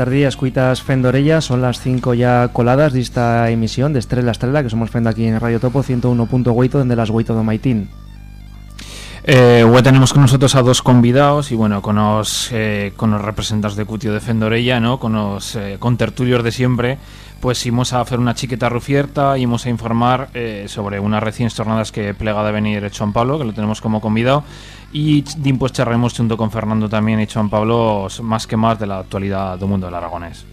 Buenas tardes, escuitas Fendorella, son las 5 ya coladas de esta emisión de Estrella Estrella, que somos Fendo aquí en Radio Topo 101.8, donde las Huito de Maitín. Eh, hoy tenemos con nosotros a dos convidados y bueno, con los, eh, con los representantes de Cutio de Fendorella, ¿no? con los eh, con tertulios de siempre, pues íbamos a hacer una chiqueta rufierta y íbamos a informar eh, sobre unas recién jornadas que plega de venir Juan Pablo, que lo tenemos como convidado, y pues charremos junto con Fernando también y Juan Pablo más que más de la actualidad del mundo del aragonés.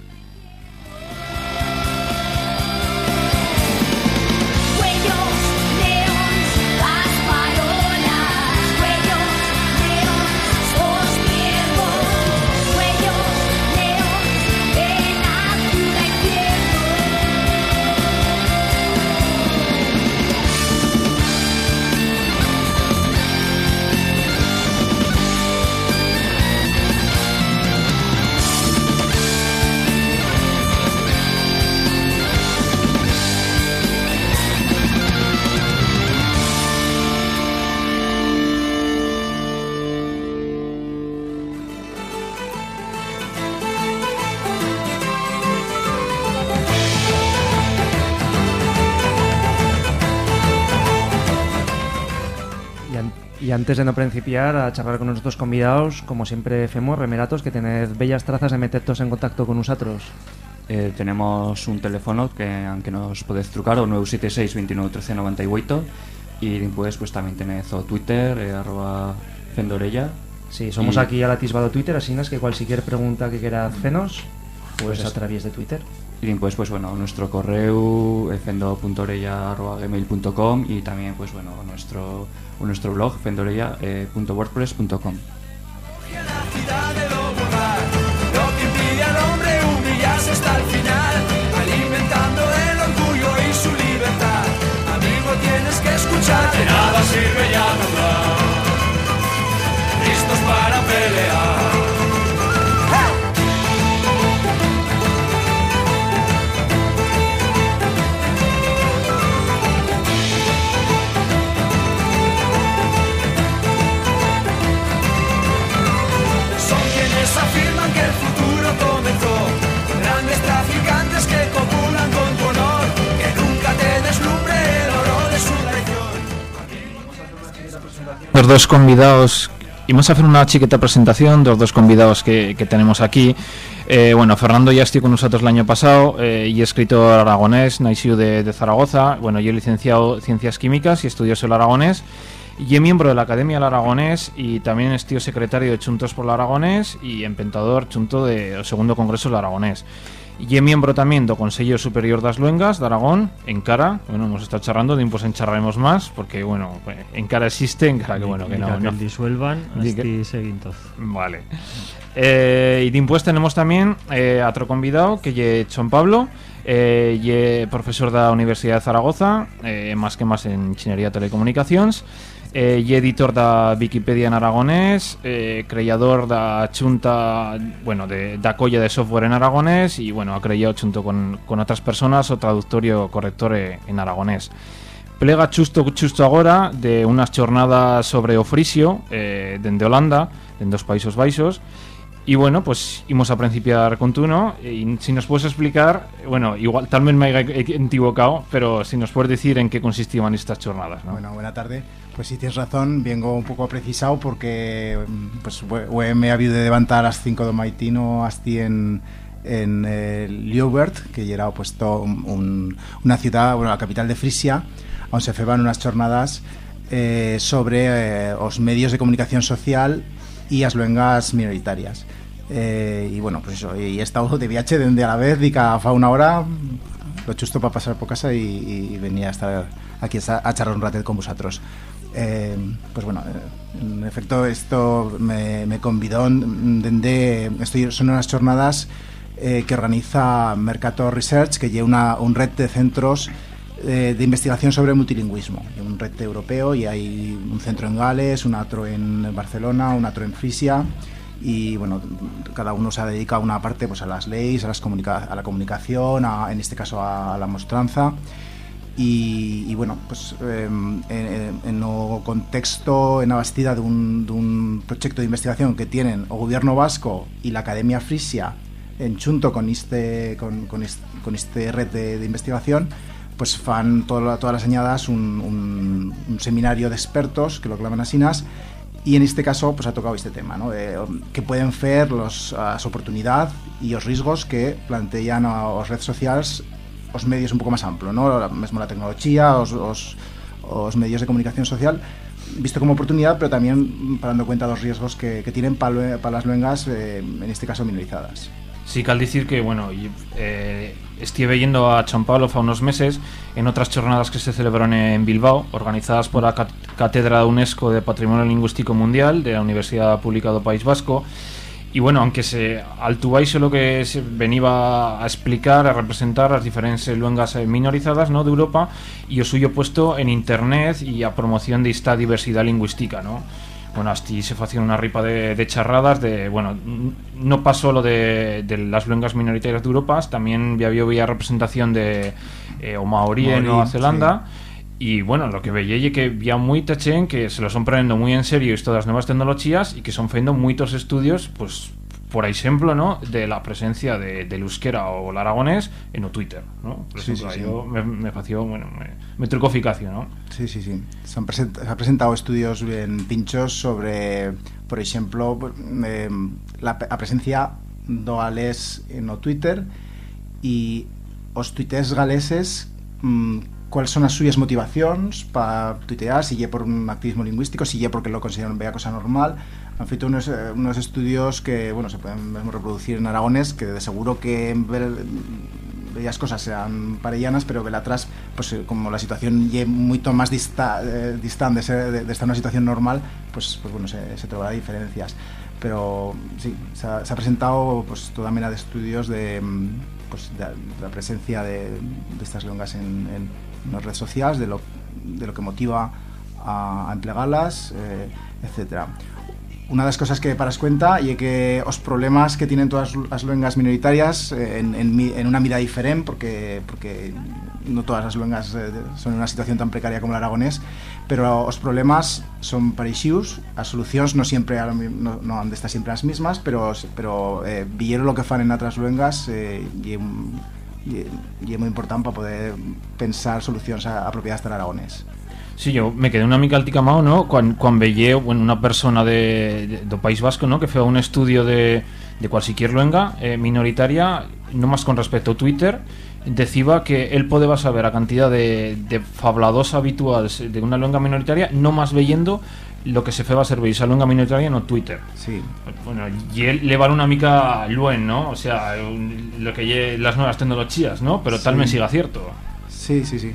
Antes de no principiar a charlar con nuestros convidados, como siempre hacemos, remeratos, que tened bellas trazas de metertos en contacto con nosotros. Eh, tenemos un teléfono que aunque nos podéis trucar o 976 29 13 98 y después pues también tenéis o Twitter eh, arroba Fendorella Sí, somos Y- aquí al atisbado Twitter, así es que cualquier pregunta que quiera hacernos, pues a través de Twitter. Y después pues bueno nuestro correo fendo.orella.gmail.com y también pues bueno nuestro nuestro blog fendorella.wordpress.com nada sirve ya listos para pelear. Los dos convidados, íbamos a hacer una chiqueta presentación de los dos convidados que, que tenemos aquí. Eh, bueno, Fernando ya estuvo con nosotros el año pasado eh, y escritor aragonés, nació de, de Zaragoza. Bueno, yo he licenciado en Ciencias Químicas y estudió el aragonés. Y es miembro de la Academia del Aragonés y también estudio secretario de Chuntos por el Aragonés y empentador chunto del segundo Congreso del Aragonés. Y miembro también del Consejo Superior das Luengas de Aragón, en Cara. Bueno, hemos estado charrando, pues encharraremos más, porque bueno, en Cara existe, en Cara que bueno, que no, disuelvan, que- seguintos. Vale. Eh, y después tenemos también eh, a otro convidado que es Juan Pablo, eh, ye profesor de la Universidad de Zaragoza, eh, más que más en Ingeniería de Telecomunicaciones, eh, y editor de Wikipedia en aragonés, eh, creador de chunta, bueno, de, da colla de software en aragonés y bueno, ha creado junto con, con otras personas o traductorio corrector eh, en aragonés. Plega chusto chusto agora de unas jornadas sobre ofrisio eh, dende Holanda, en dos Países Baixos. Y bueno, pues íbamos a principiar con tú, ¿no? Y si nos puedes explicar, bueno, igual tal vez me haya equivocado, pero si nos puedes decir en qué consistían estas jornadas, ¿no? Bueno, buena tarde. Pues sí, tienes razón, vengo un poco precisado porque mm, pues, hue- me ha habido de levantar a las 5 de maitino hasta en, en eh, Liobert, que era pues, to- un- una ciudad, bueno, la capital de Frisia, donde se feban unas jornadas eh, sobre eh, os medios de comunicación social y as luengas minoritarias. Eh, y bueno, pues eso, y he estado de viaje desde a la vez, dica fa una hora, lo justo para pasar por casa y, y venía a estar aquí a, charlar un rato con vosotros. Eh, pues bueno, eh, en efecto esto me, me convidó dende, estoy, son unas jornadas eh, que organiza Mercator Research, que lleva una, un red de centros eh, de investigación sobre multilingüismo, un red europeo y hay un centro en Gales, un otro en Barcelona, un otro en Frisia y bueno, cada uno se dedica a una parte pues a las leyes, a, las comunica a la comunicación, a- en este caso a, a la mostranza. Y, y bueno, pues eh, en, en o contexto, en la bastida de un, de un proyecto de investigación que tienen o Gobierno Vasco y la Academia Frisia en Chunto con este, con, con este, con este red de, de investigación, pues fan toda- todas las añadas un, un- un seminario de expertos que lo claman asinas y en este caso pues ha tocado este tema, ¿no? Eh, que pueden ser los, as oportunidades y los riesgos que plantean las redes sociales os medios un pouco máis amplo, ¿no? La, mesmo la tecnología, os, os, os medios de comunicación social, visto como oportunidad, pero también dando cuenta dos riesgos que, que tienen para las luengas, eh, en este caso minorizadas. Sí, cal decir que, bueno, eh, estuve yendo a San Pablo hace unos meses en otras jornadas que se celebraron en Bilbao, organizadas por la Cátedra UNESCO de Patrimonio Lingüístico Mundial de la Universidad Pública del País Vasco. Y bueno, aunque se altubáis lo que se venía a explicar, a representar las diferentes luengas minorizadas ¿no? de Europa y o suyo puesto en internet y a promoción de esta diversidad lingüística, ¿no? Bueno, así se hacían una ripa de, de charradas de, bueno, no pasó lo de, de las lenguas minoritarias de Europa, también ya había, representación de eh, o maorí en Nueva Zelanda. Y bueno, lo que veía es que había muy tachen que se lo son prendiendo muy en serio estas nuevas tecnologías y que son haciendo muchos estudios, pues, por ejemplo, ¿no? de la presencia de, del euskera o el aragonés en Twitter, ¿no? Por Sí, ejemplo, sí, sí. yo me, me pareció, bueno, me, me trucó eficacia, ¿no? Sí, sí, sí. Se han, present- se ha presentado estudios en pinchos sobre, por ejemplo, eh, la, pe- a presencia do galés en o Twitter y os tuitees galeses mm, cuáles son as súas motivacións para tuitear, si por un activismo lingüístico, si porque lo consideran bella cosa normal. Han feito unos, eh, unos estudios que, bueno, se pueden reproducir en aragonés, que de seguro que en bellas cosas sean parellanas, pero que atrás, pues eh, como la situación moito máis dista, eh, distante de, ser- de, estar nunha situación normal, pues, pues bueno, se, se trobará diferencias. Pero sí, se ha, se ha presentado pues toda mena de estudios de, mm, pues, de, la presencia de, estas lenguas en, en, nas redes sociales, de lo, de lo que motiva a, emplegarlas, eh, etcétera. Una das cosas que paras cuenta e que os problemas que tienen todas as luengas minoritarias eh, en, en, en una mirada diferente porque, porque no todas as luengas eh, son en unha situación tan precaria como el aragonés pero os problemas son pareixius as solucións non sempre a lo mi- no, no han de estar sempre as mismas pero, pero eh, lo que fan en outras luengas eh, e, e, importante para poder pensar solucións apropiadas para aragonés Sí, yo me quedé una mica alticamao, ¿no? Cuando, cuando veía bueno, una persona de, de, País Vasco, ¿no? Que fue a un estudio de, de cualquier luenga eh, minoritaria, no más con respecto a Twitter, decía que él podía saber a cantidad de, de fablados habituales de una luenga minoritaria, no más leyendo lo que se feba a servir esa luenga minoritaria no Twitter. sí, Bueno, y él le vale una mica luen, ¿no? O sea, lo que las nuevas tecnologías, ¿no? Pero tal me siga cierto. Sí, sí, sí.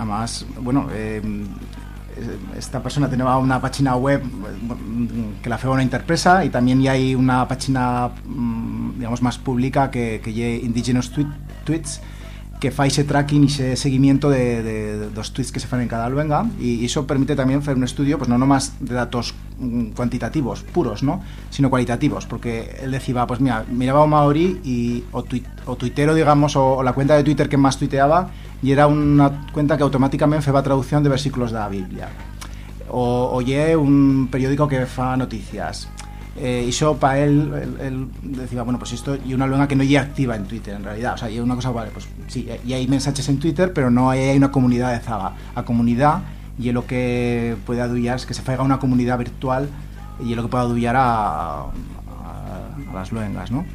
Además, bueno, eh, esta persona tenía una página web eh, que la fue una interpresa y también hay una página, mm, digamos, más pública que, que Indigenous tweet, Tweets que fa ese tracking y ese seguimiento de, de, de los tweets que se fan en cada luenga y, eso permite también hacer un estudio, pues no nomás de datos mm, cuantitativos puros, ¿no? sino cualitativos, porque él decía, pues mira, miraba a un maorí y o, tuit, o tuitero, digamos, o, o la cuenta de Twitter que más tuiteaba y era una cuenta que automáticamente feba traducción de versículos de la Biblia. O oye un periódico que fa noticias. Eh, y eso para él, él, él decía, bueno, pues esto y una luenga que no ya activa en Twitter en realidad, o sea, y una cosa, vale, pues sí, y hay mensajes en Twitter, pero no hay, hay una comunidad de Zaga, a comunidad y lo que puede adullar es que se faiga una comunidad virtual y lo que puede adullar a, a, a las luengas, ¿no?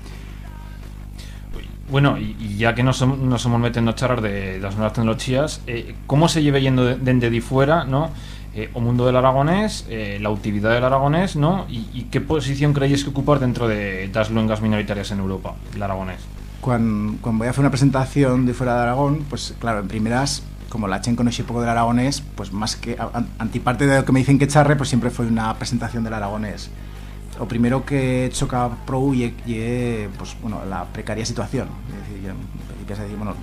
Bueno, y ya que nos, nos somos metiendo a charlar de las nuevas tecnologías, eh, ¿cómo se lleva yendo de- dende de fuera, no? Eh, o mundo del aragonés, eh, la utilidad del aragonés, ¿no? Y, qué posición creéis que ocupar dentro de las luengas minoritarias en Europa, el aragonés? cuando, cuando voy a hacer una presentación de fuera de Aragón, pues claro, en primeras, como la Chen conocí poco del aragonés, pues más que antiparte de lo que me dicen que charre, pues siempre fue una presentación del aragonés. O primero que pro y, y pues bueno, la precaria situación. Yo- empiezas a decir, bueno,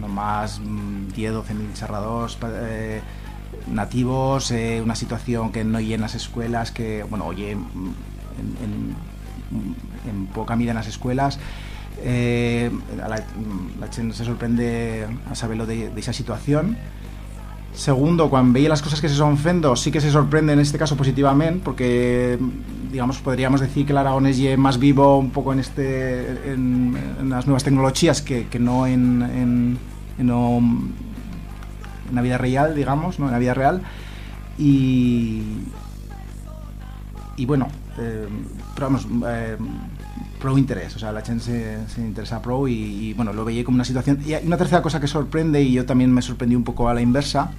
nomás mm, 10, 12 mil charrados eh, nativos, eh, una situación que no en las escuelas, que, bueno, oye, mm, en, en, en poca medida en las escuelas, eh, a la, la gente se sorprende a saberlo de, de esa situación Segundo, quan veia les coses que se son fendo, sí que se sorprende en este caso positivament, porque digamos podríamos decir que el aragonés es más vivo un poco en este en, las nuevas tecnologías que, que no en, en, en, no- en la vida real, digamos, ¿no? en la vida real. Y, y bueno, eh, però vamos, eh, prou interés, o sea, la gente se, se interesa prou y, y, bueno, lo veía como una situación. Y una tercera cosa que sorprende, y yo también me sorprendí un poco a la inversa,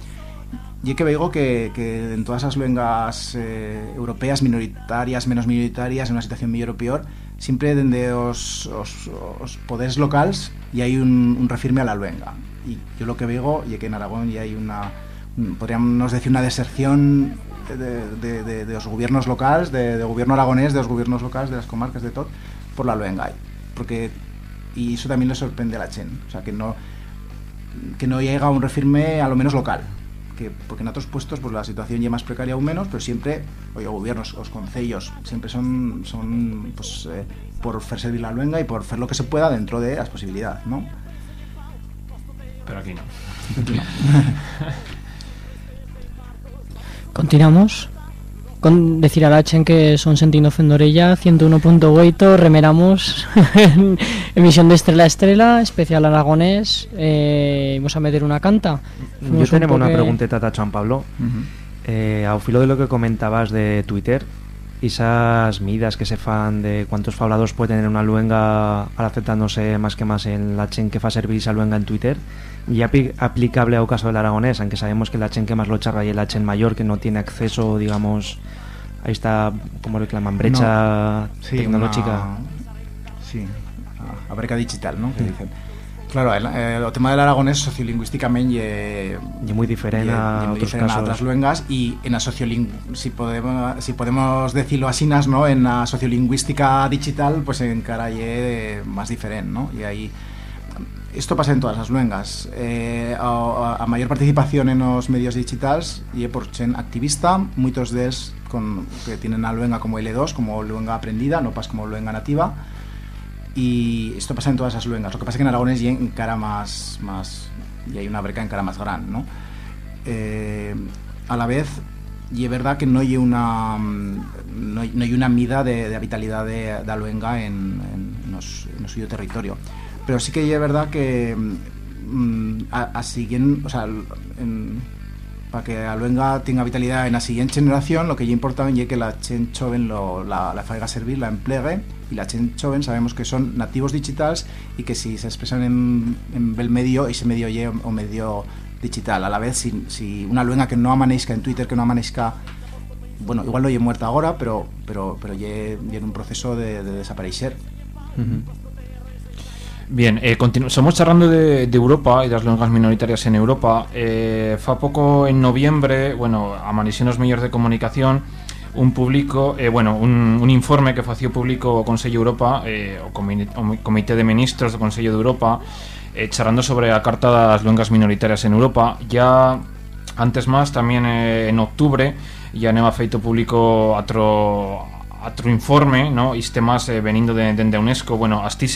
y que veo que, que en todas las lenguas eh, europeas, minoritarias, menos minoritarias, en una situación mellor o peor, siempre desde os, os, os poderes locales y hay un, un refirme a la luenga. Y yo lo que veo y que en Aragón ya hay una, un- podríamos decir, una deserción de, de, de- de los gobiernos locales, de, de gobierno aragonés, de los gobiernos locales, de las comarcas, de todo, por la luenga. Porque, y eso también le sorprende a la Chen. O sea, que no, que no llega a un refirme a lo menos local. Que, porque en otros puestos pues la situación ya más precaria aún menos, pero siempre, oye, gobiernos, los concellos, siempre son, son pues, eh, por hacer servir la luenga y por hacer lo que se pueda dentro de las posibilidades, ¿no? Pero aquí no. Continuamos. Con decir a la Chen que son sentindo Fendorella 101.8 remeramos. En emisión de Estrella a Estrella especial aragonés eh, vamos a meter una canta. Yo Fuimos un tenemos una pregunteta a Juan Pablo. Eh, ao filo de lo que comentabas de Twitter, esas medidas que se fan de cuántos fablados puede tener una luenga al aceptándose más que más en la chen que fa servir esa luenga en Twitter, y apli- aplicable al caso del aragonés, aunque sabemos que la chen que más lo charra y el chen mayor que no tiene acceso, digamos, ahí está, como reclaman, brecha Sí, tecnológica. una- sí, a, a breca digital, ¿no? Que dicen. Claro, el, el tema del aragonés sociolingüísticamente Y muy diferente a otros casos. otras luengas y en la socioling si podemos si podemos decirlo así no en la sociolingüística digital pues encara ye más diferente no y ahí esto pasa en todas las luengas eh, a, a participación en los medios digitales y por chen activista muchos de ellos con, que tienen la luenga como L2 como luenga aprendida no pas como luenga nativa y esto pasa en todas las luengas. Lo que pasa que en Aragones y en cara más, más y hay una breca en cara más grande, ¿no? Eh, a la vez, y es verdad que no hay una no hay, no hay una mida de, de vitalidad de, de Aluenga en, en, en, os, en territorio. Pero sí que es verdad que mm, a, a siguiente, o sea, en, para que Aluenga tenga vitalidad en la siguiente generación, lo que ya importa es que la Chen Joven lo, la, la faiga servir, la emplegue, y la Chen Joven sabemos que son nativos digitales y que si se expresan en, en el medio, ese medio ye o medio digital. A la vez, si, si una luenga que no amanezca en Twitter, que no amanezca, bueno, igual no ye muerta ahora, pero, pero, pero ye en un proceso de, de desaparecer. Bien, eh, somos charlando de, de Europa y de las lenguas minoritarias en Europa. Eh, fa poco en noviembre, bueno, a Manisiones Mellors de Comunicación, un público, eh, bueno, un, un informe que fació público o Consello Europa, eh, o, o mi- Comité de Ministros do Consello de Europa, eh, charlando sobre a Carta das Lenguas Minoritarias en Europa. Ya antes más, también eh, en octubre, ya neva feito público otro otro informe, ¿no? Este más eh, veniendo de, de, de UNESCO. Bueno, así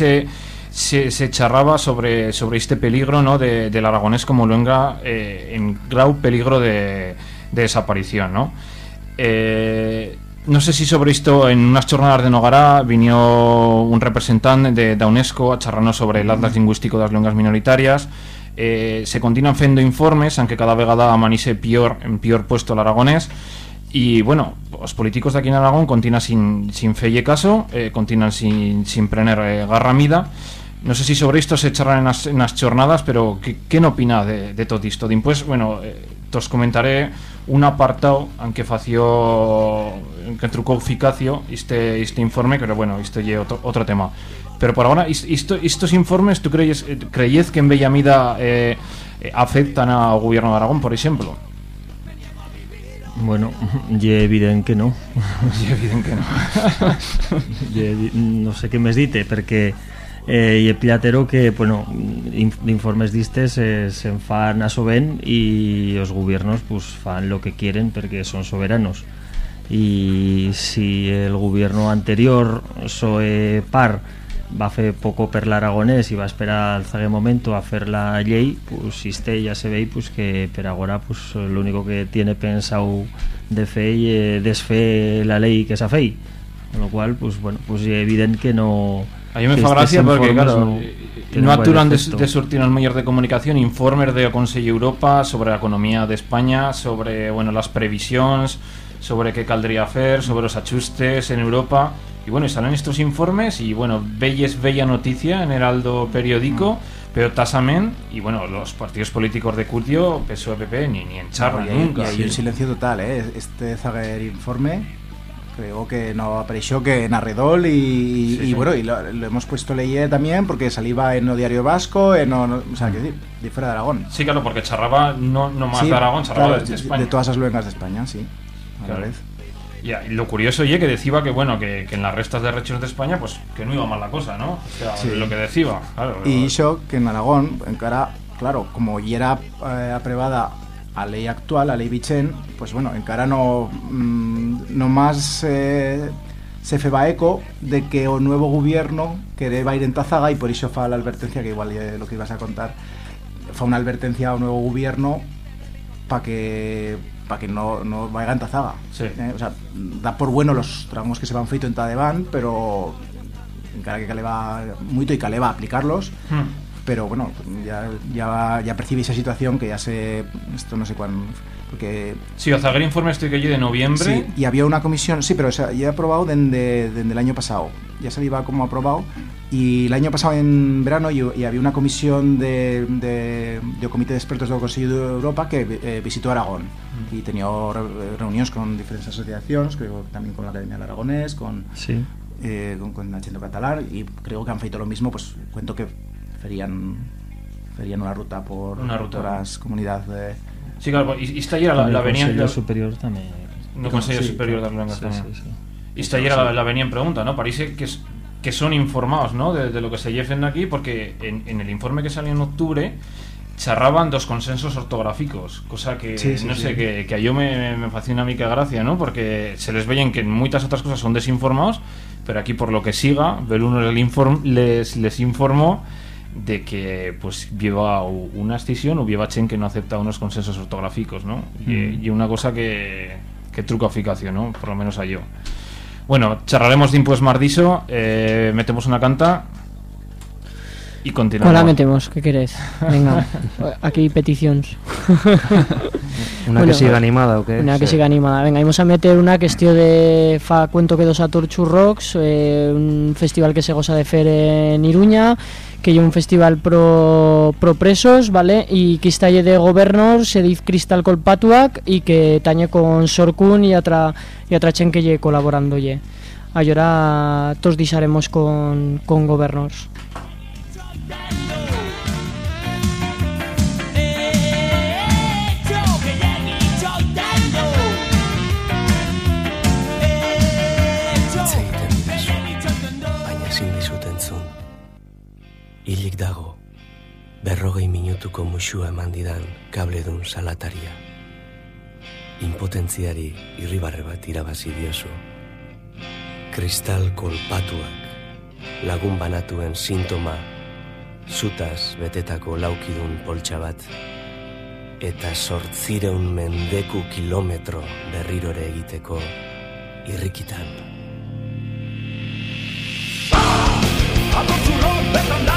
se, charraba sobre, sobre este peligro, ¿no? De, del aragonés como luenga eh, en grau peligro de, de desaparición, ¿no? Eh, no sé si sobre esto en unas jornadas de Nogará vino un representante de, de UNESCO a charrarnos sobre el atlas lingüístico de las lenguas minoritarias eh, se continúan fendo informes aunque cada vegada amanise peor en peor puesto el aragonés y bueno, los políticos de aquí en Aragón continúan sin, sin fe y caso, eh, continúan sin, sin prener eh, garra mida. No sé si sobre esto se charlan en las, en las jornadas, pero ¿qué, qué no opina de, de todo esto? Pues, bueno, eh, os comentaré un apartado, aunque fació, que trucó eficacio este, este informe, pero bueno, esto es otro, otro tema. Pero por ahora, estos informes, ¿tú crees, eh, creyes que en bella medida eh, eh, afectan al gobierno de Aragón, por ejemplo? Bueno, y evident que no. Sí, evident que no. Ye no sé què més dite, perquè eh, hi ha pilatero que, bueno, inf- d'informes d'istes eh, se'n fan a sovent i els governos pues, fan lo que quieren perquè són soberanos. I si el gobierno anterior, soe par, va fer poco per l'aragonès i va esperar al zague momento a fer la llei, pues, este ja se vei pues, que per agora pues, l'único que tiene pensado de fer i eh, desfer la llei que s'ha fet. Con lo cual, pues, bueno, pues, és evident que no... A mí me fa gràcia perquè, claro, no no, no aturan de, de sortir en los medios de comunicación informes de Consell Europa sobre la economía de España, sobre bueno, las previsions, sobre qué caldría hacer, sobre los ajustes en Europa. Y bueno, salen estos informes y bueno, belles bella noticia en Heraldo Periódico, pero tasament, y bueno, los partidos políticos de Cutio, PSOE, PP, ni, ni en charla y hay, nunca. y hay un silencio total, ¿eh? Este Zager informe creo que no apareció que en Arredol y, Sí, y sí. bueno, y lo, lo hemos puesto leyé también porque salía en el Diario Vasco, en o, no- o sea, que decir, de fuera de Aragón. Sí, claro, porque charraba no, no más Sí, de Aragón, charraba claro, desde de, España. de todas las luengas de España, sí. A Claro. la vez. Ya, y lo curioso, oye, que decía que bueno, que, que en las restas de regiones de España, pues que no iba mal la cosa, ¿no? O sea, Sí. lo que decía, claro. Y eso que en Aragón, encara, claro, como ya era eh, aprobada a ley actual, a ley Vicen, pues bueno, encara no, mm, no más eh, se feba eco de que o nuevo gobierno que deba ir en Tazaga y por eso fa la advertencia, que igual eh, lo que ibas a contar, fue una advertencia a nuevo gobierno para que para que no, no vaya en Tazaga. Sí. Eh, o sea, da por bueno los tramos que se van feito en Tadeván, pero encara que caleba mucho y caleba aplicarlos Hmm. Pero bueno, ya, ya, ya percibí esa situación que ya sé, esto no sé cuándo, porque... Sí, o Zaguer informe estoy que allí de noviembre. Sí, y había una comisión, sí, pero o sea, ya he aprobado desde, desde el año pasado, ya se iba como aprobado, y el año pasado en verano y, y había una comisión de, de, de comité de expertos del Consejo de Europa que eh, visitó Aragón y tenía re- reuniones con diferentes asociaciones, creo que también con la Academia del Aragonés, con, Sí. eh, con, con Catalán y creo que han feito lo mismo, pues cuento que ferían, ferían una ruta por, Una ruta. por las comunidades de... Sí, claro, y, esta ayer la, la venía. Consello la- superior también. no Consejo Sí, Superior claro. de las Lenguas Sí, también. sí, sí. Y esta ayer la, la venía en pregunta, ¿no? Parece que, es- que son informados, ¿no? De, de lo que se lleven aquí, porque en, en el informe que salió en octubre charraban dos consensos ortográficos, cosa que Sí, sí, no sí. sé, que, que a yo me, me fascina a mí que gracia, ¿no? Porque se les veían que en muchas otras cosas son desinformados, pero aquí por lo que siga, Beluno les, inform- les, les informó de que pues lleva una escisión o lleva Chen que no acepta unos consensos ortográficos, ¿no? Y, Mm. y una cosa que, que truca eficacia, ¿no? Por lo menos a yo. Bueno, charlaremos de Impues Mardiso, eh, metemos una canta y continuamos. ¿Cuál la metemos? ¿Qué queréis? Venga, aquí peticiones. Una Bueno, que siga animada o qué? Una que Sí. siga animada. Venga, vamos a meter una cuestión de fa cuento que dos a Torchu Rocks, eh, un festival que se goza de fer en Iruña, que hay un festival pro, pro presos, ¿vale? Y que está lle de gobiernos, se dice Cristal Colpatuac y que tañe con Sorkun y otra y otra chen que lle colaborando lle. Ahora todos disaremos con, con. Minutuko musua eman didan kabledun salataria. Impotentziari irribarre bat irabazi diozu. Kristal kolpatuak, lagun banatuen sintoma, zutaz betetako laukidun poltsa bat, eta sortzireun mendeku kilometro berrirore egiteko irrikitan. Zure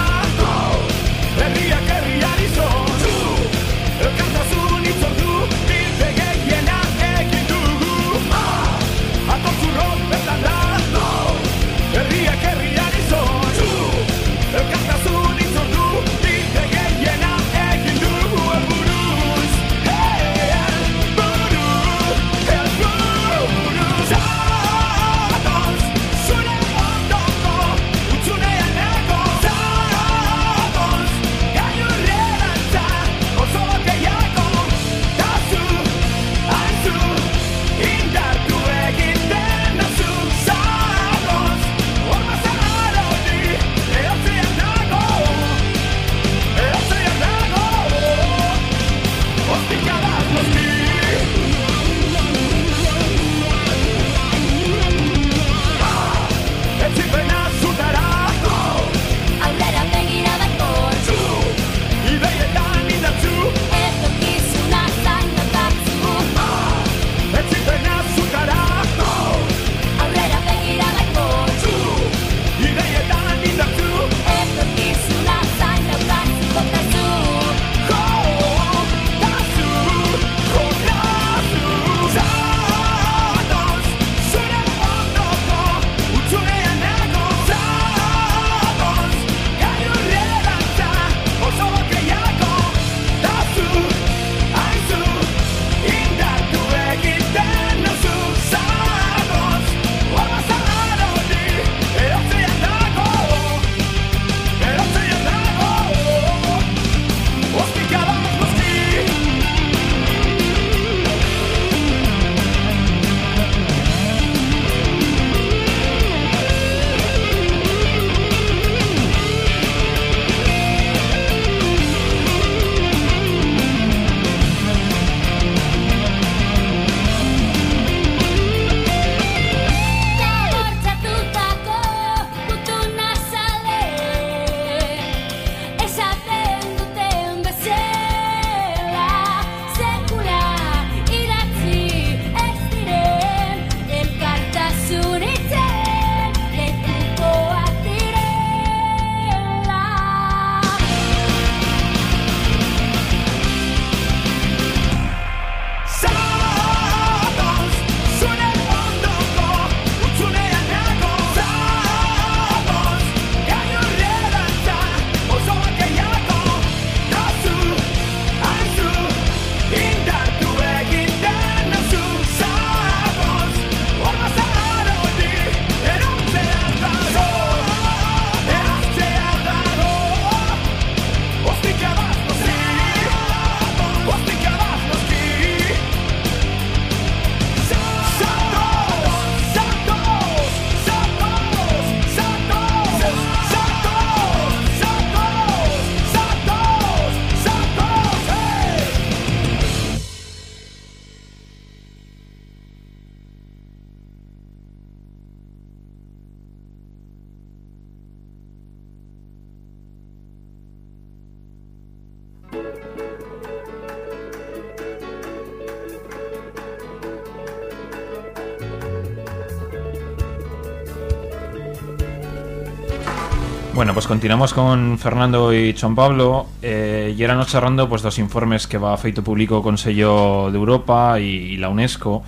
Bueno, pues continuamos con Fernando y Juan Pablo eh, y éramos charrando pues dos informes que va feito público o Consello de Europa y, y la UNESCO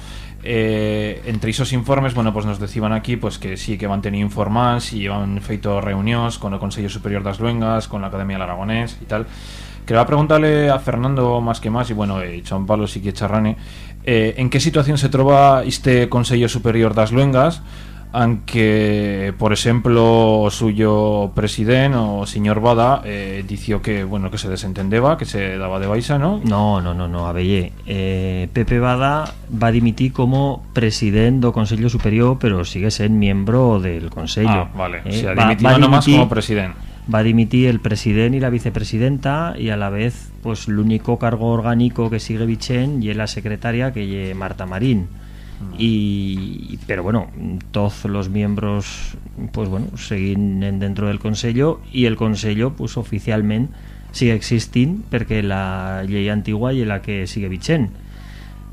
eh, entre esos informes, bueno, pues nos decían aquí pues que sí que van tenido informants y han feito reunións con o Consello Superior das Luengas, con la Academia del Aragonés y tal. Quería preguntarle a Fernando más que más y bueno, eh, Juan Pablo sí que charrane eh, en qué situación se trova este Consello Superior das Luengas aunque por ejemplo o suyo presidente o señor Bada eh, dició que bueno que se desentendeba que se daba de baixa ¿no? No, no, no, no, a veure, eh, Pepe Bada va a dimitir como president do Consello Superior, pero sigue sent miembro del Consello. Ah, vale, Eh, va- dimitido va a nomás dimitir- como presidente. Va a dimitir el president y la vicepresidenta y a la vez pues l'único cargo orgánico que sigue vigent y es la secretaria que es Marta Marín. Y, pero bueno, todos los miembros pues bueno, seguin en dentro del Consello y el Consello pues oficialmente sigue existint perquè la llei antigua i la que sigue vigent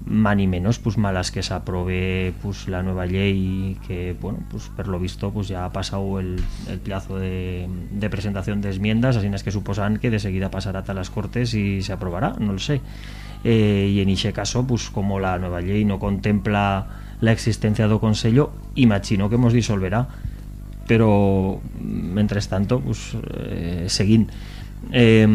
más ni menos pues malas que se aprove pues la nueva ley que bueno pues por lo visto pues ya ha pasado el, el plazo de, de presentación de enmiendas así es que suposan que de seguida pasará a las cortes y se aprobará no lo sé. Eh, y en ese caso pues como la nueva ley no contempla la existencia do consello imagino que hemos disolverá. Pero mientras tanto pues eh, seguint eh,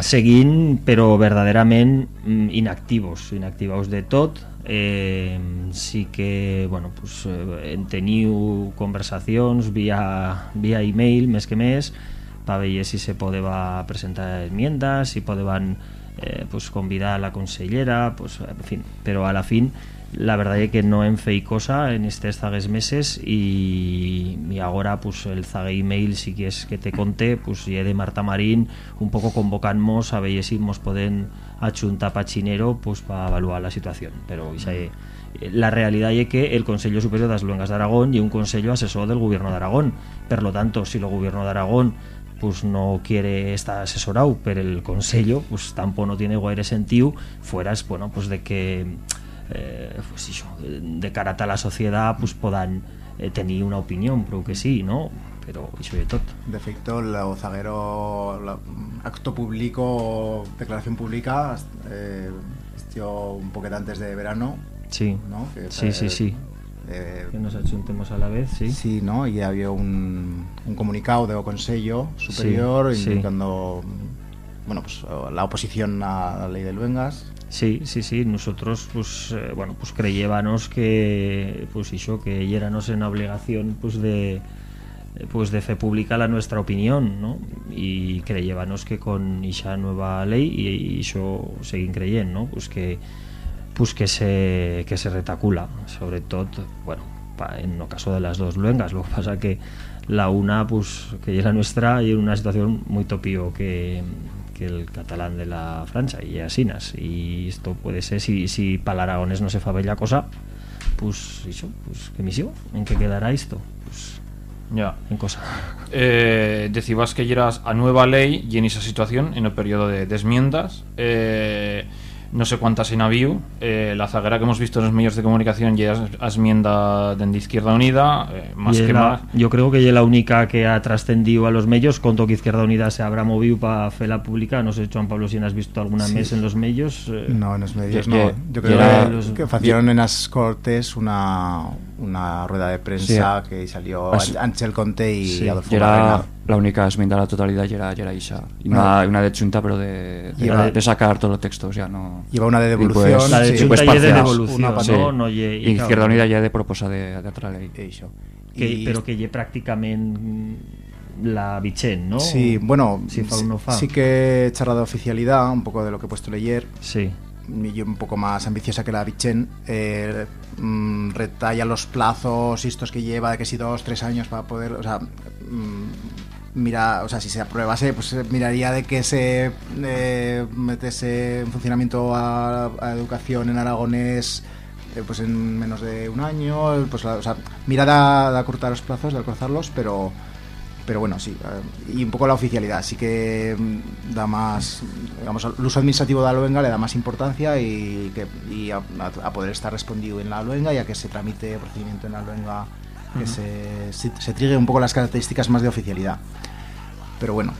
seguint però verdaderament mm, inactivos inactivaos de tot. Eh, sí que bueno, pues, eh, en teniu conversacions via, via email més que més per veure si se podeva presentar enmiendas si podevan eh, pues, convidar a la consellera pues, en fin, però a la fin la verdad es que no hem fet cosa en estos zagues meses y, y ahora pues el zague email si quieres que te conté pues y de Marta Marín un poco convocamos a ver si nos pueden achuntar pachinero pues para evaluar la situación. Pero esa, eh, la realidad es que el Consejo Superior de las Luengas de Aragón y un consejo asesor del gobierno de Aragón. Por lo tanto si el gobierno de Aragón pues no quiere estar asesorado pero el consejo pues tampoco no tiene guaire sentido fueras bueno pues de que eh, pues iso, de cara a la sociedad pues podan eh, tenir una opinión creo que sí, no? pero iso de tot De efecto, el zaguero, la- acto público, declaración pública, eh, estió un poquito antes de verano, sí, ¿no? Que, sí, sí, eh, sí eh, que nos achuntemos a la vez, sí Sí, ¿no? Y había un, un comunicado de Consejo Superior Sí, sí. indicando bueno, pues, la oposición a la ley de Luengas. Sí, sí, sí, nosotros pues eh, bueno, pues creyébanos que pues iso que yéranos en obligación pues de pues de fe pública la nuestra opinión, ¿no? Y creyébanos que con esa nueva ley y iso seguin creyendo, ¿no? Pues que pues que se que se retacula, sobre todo, bueno, pa- en el caso de las dos luengas, lo que pasa que la una pues que es la nuestra y en una situación muy topio que que el catalán de la Francia y asinas y esto puede ser si, si para el aragonés no se fa bella cosa pues eso, pues que misivo en qué quedará esto pues Ya. en cosa. Eh, decibas que lleras a nueva ley y en esa situación, en el periodo de desmiendas, eh, no sé cuántas en habido, eh, la zaguera que hemos visto en los medios de comunicación ya es enmienda de Izquierda Unida, eh, más Y que la- más. yo creo que es la única que ha trascendido a los medios conto que Izquierda Unida se habrá movido para hacerla pública no sé Juan Pablo si has visto alguna Sí. mes en los medios eh, No, en los medios no. ye- Yo creo que, los- que hicieron en las Cortes una, una rueda de prensa Sí. que salió As- Ángel Conte y Sí, Adolfo. La única esmenda a la totalidad y era, y era Isa. Y una, una de chunta, pero de, de, Lleva- de sacar todos los textos, ya no... Lleva una de Y devolución. pues- la de sí, Junta pues de devolución Una pa- Sí. no, no Y Izquierda claro, Unida ya de proposa de, de otra ley. Eso. que, Y- pero que ye prácticamente la bichen ¿no? Sí, bueno, si fa sí, o no fa. sí que he charlado de oficialidad, un poco de lo que he puesto leer, sí y un poco más ambiciosa que la Bichen, eh, mm, retalla los plazos y estos que lleva, de que si dos, tres años para poder, o sea, mm, mira, o sea, si se aprobase, pues miraría de que se eh, metiese en funcionamiento a, a educación en aragonés eh, pues en menos de un año, pues la- o sea, mira de, de acortar los plazos, de acortarlos, pero pero bueno, sí, eh, y un poco la oficialidad, sí que mm, da más, digamos, el uso administrativo de la luenga le da más importancia y, que, y a, a- a poder estar respondido en la luenga y a que se tramite procedimiento en la que se, se, un poco las características más de oficialidad. Pero bueno.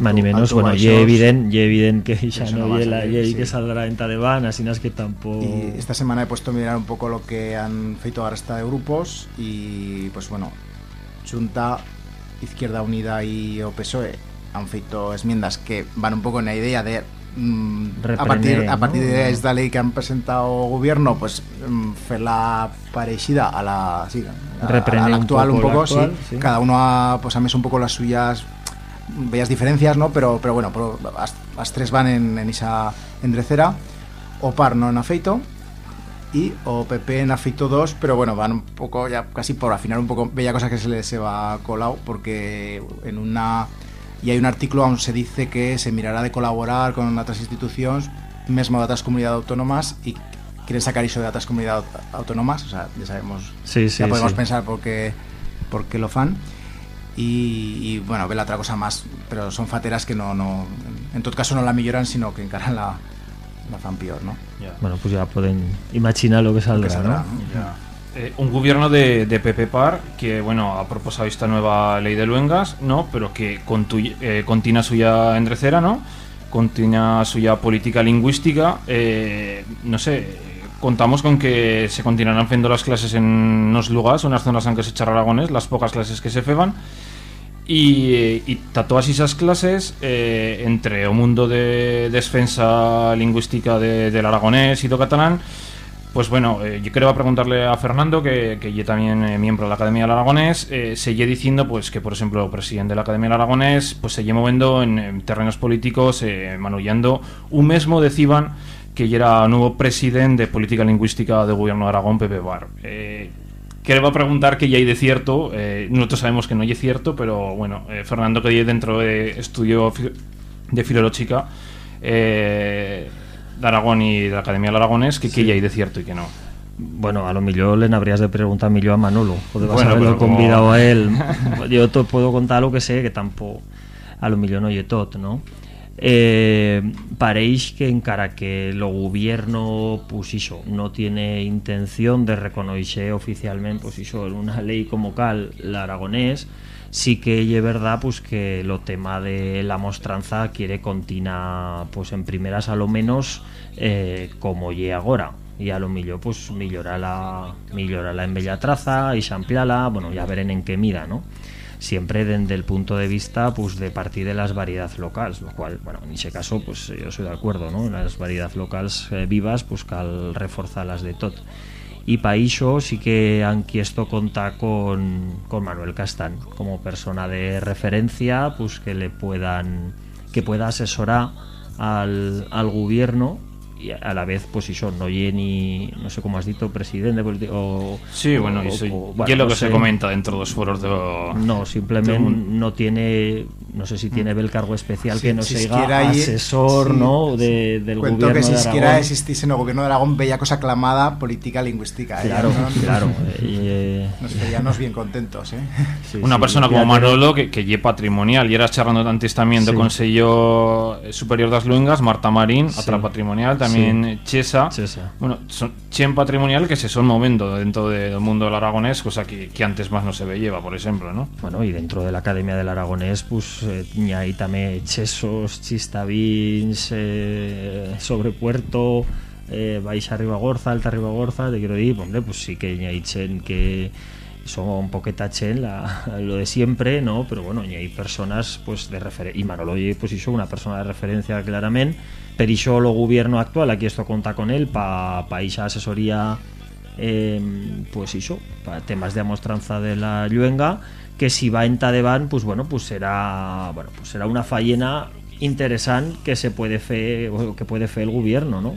Más ni menos, bueno, ye evident, evident que Eso no, no ye la salir, llei sí. que saldrá en Tadeván, así es que tampoco... Y esta semana he puesto a mirar un poco lo que han feito a resta de grupos y pues bueno, Junta, Izquierda Unida y o PSOE han feito enmiendas que van un poco en la idea de mm, a partir a partir de esta ley que han presentado gobierno pues mm, la parecida a la sí, a- la un actual un poco poco, la actual, sí. sí. cada uno ha pues ha meso un poco las suyas bellas diferencias no pero pero bueno pero las, las tres van en, en esa endrecera o par no en afeito y o PP en afeito 2 pero bueno van un poco ya casi por afinar un poco bella cosa que se les va colado porque en una y hay un artículo donde se dice que se mirará de colaborar con otras instituciones mesmo de otras comunidades autónomas y quieren sacar eso de otras comunidades aut- autónomas o sea ya sabemos Sí, sí, ya podemos sí. pensar por qué, por qué lo fan y, y, bueno, ve la otra cosa más pero son fateras que no, no en todo caso no la milloran sino que encaran la, la fan peor ¿no? Bueno, pues ya pueden imaginar lo que saldrá, Que saldrá, ¿no? ¿no? Eh, un gobierno de, de PP Par que bueno ha propuesto esta nueva ley de luengas, ¿no? Pero que contu- eh, continúa suya endrecera, ¿no? Continúa suya política lingüística, eh, no sé. Contamos con que se continuarán haciendo las clases en unos lugares, unas zonas en que se echará aragonés, las pocas clases que se feban. Y, eh, y todas esas clases eh, entre o mundo de defensa lingüística de- del aragonés y do catalán pues bueno, eh, yo creo preguntarle a Fernando, que, que yo también eh, miembro de la Academia del Aragonés, eh, se lle diciendo pues que, por ejemplo, el presidente de la Academia del Aragonés pues se lle moviendo en, en terrenos políticos, eh, manullando un mesmo deciban que ya era nuevo presidente de política lingüística del gobierno de Aragón, Pepe Bar. Eh, Quiero preguntar que ya hay de cierto, eh, nosotros sabemos que no hay cierto, pero bueno, Fernando que dentro de estudio de filológica eh, de Aragón y de la Academia del Aragonés, que, que ya hay de cierto y que no. Bueno, a lo mejor le habrías de preguntar millor a Manolo. Podrías Bueno, haberlo pero como- convidado a él. Yo te puedo contar lo que sé, que tampoco a lo millor no oye tot, ¿no? Eh, pareix que encara que el gobierno pues iso, no tiene intención de reconocer oficialmente pues en una ley como cal l'aragonés sí que es verdad pues que lo tema de la mostranza quiere continuar pues en primeras a lo menos eh, como ye agora. Y a lo millor pues millorala millorala en bella traza y ampliala bueno ya verán en qué mida no siempre desde el punto de vista pues de partir de las variedades locales lo cual bueno en ese caso pues yo soy de acuerdo no las variedades locales eh, vivas pues cal reforzarlas de tot y iso sí que aquí esto conta con, con Manuel Castán como persona de referencia pues que le puedan que pueda asesorar al, al gobierno y a la vez pues eso no ye ni no sé cómo has dicho presidente o Sí, bueno, o- y es lo no que se comenta dentro de los foros de... No, simplemente no tiene, no sé si tiene el cargo especial Sí, que no si sea asesor, sí, ¿no? De, del Cuento gobierno que si de siquiera existiese en el gobierno de Aragón bella cosa clamada política lingüística. ¿eh? Claro, ¿no? claro. eh, Nos veíamos bien contentos, ¿eh? sí, Una sí, persona como Manolo que, que lle patrimonial y era charlando antes también del Sí. Consejo Superior das Luengas, Marta Marín, Sí. otra patrimonial, también Chesa. Chesa. Bueno, son chen patrimonial que se son moviendo dentro de- del mundo del aragonés, cosa que, que antes más no se veía, por ejemplo, ¿no? Bueno, y dentro de la Academia del Aragonés, pues, eh, tiña ahí también chesos, chistavins, eh, sobre Puerto, eh, Baixa Ribagorza, Alta Ribagorza, te quiero decir, hombre, pues sí que hay chen que son un poqueta chen la, lo de siempre, ¿no? Pero bueno, hay personas, pues, de referencia, y Manolo, pues, hizo una persona de referencia claramente, pero hizo lo gobierno actual, aquí esto conta con él, para pa esa asesoría eh, pues eso, para temas de amostranza de la lluenga, que si va en Tadevan, pues bueno, pues será, bueno, pues será una fallena interesante que se puede fe, o que puede fe el gobierno, ¿no?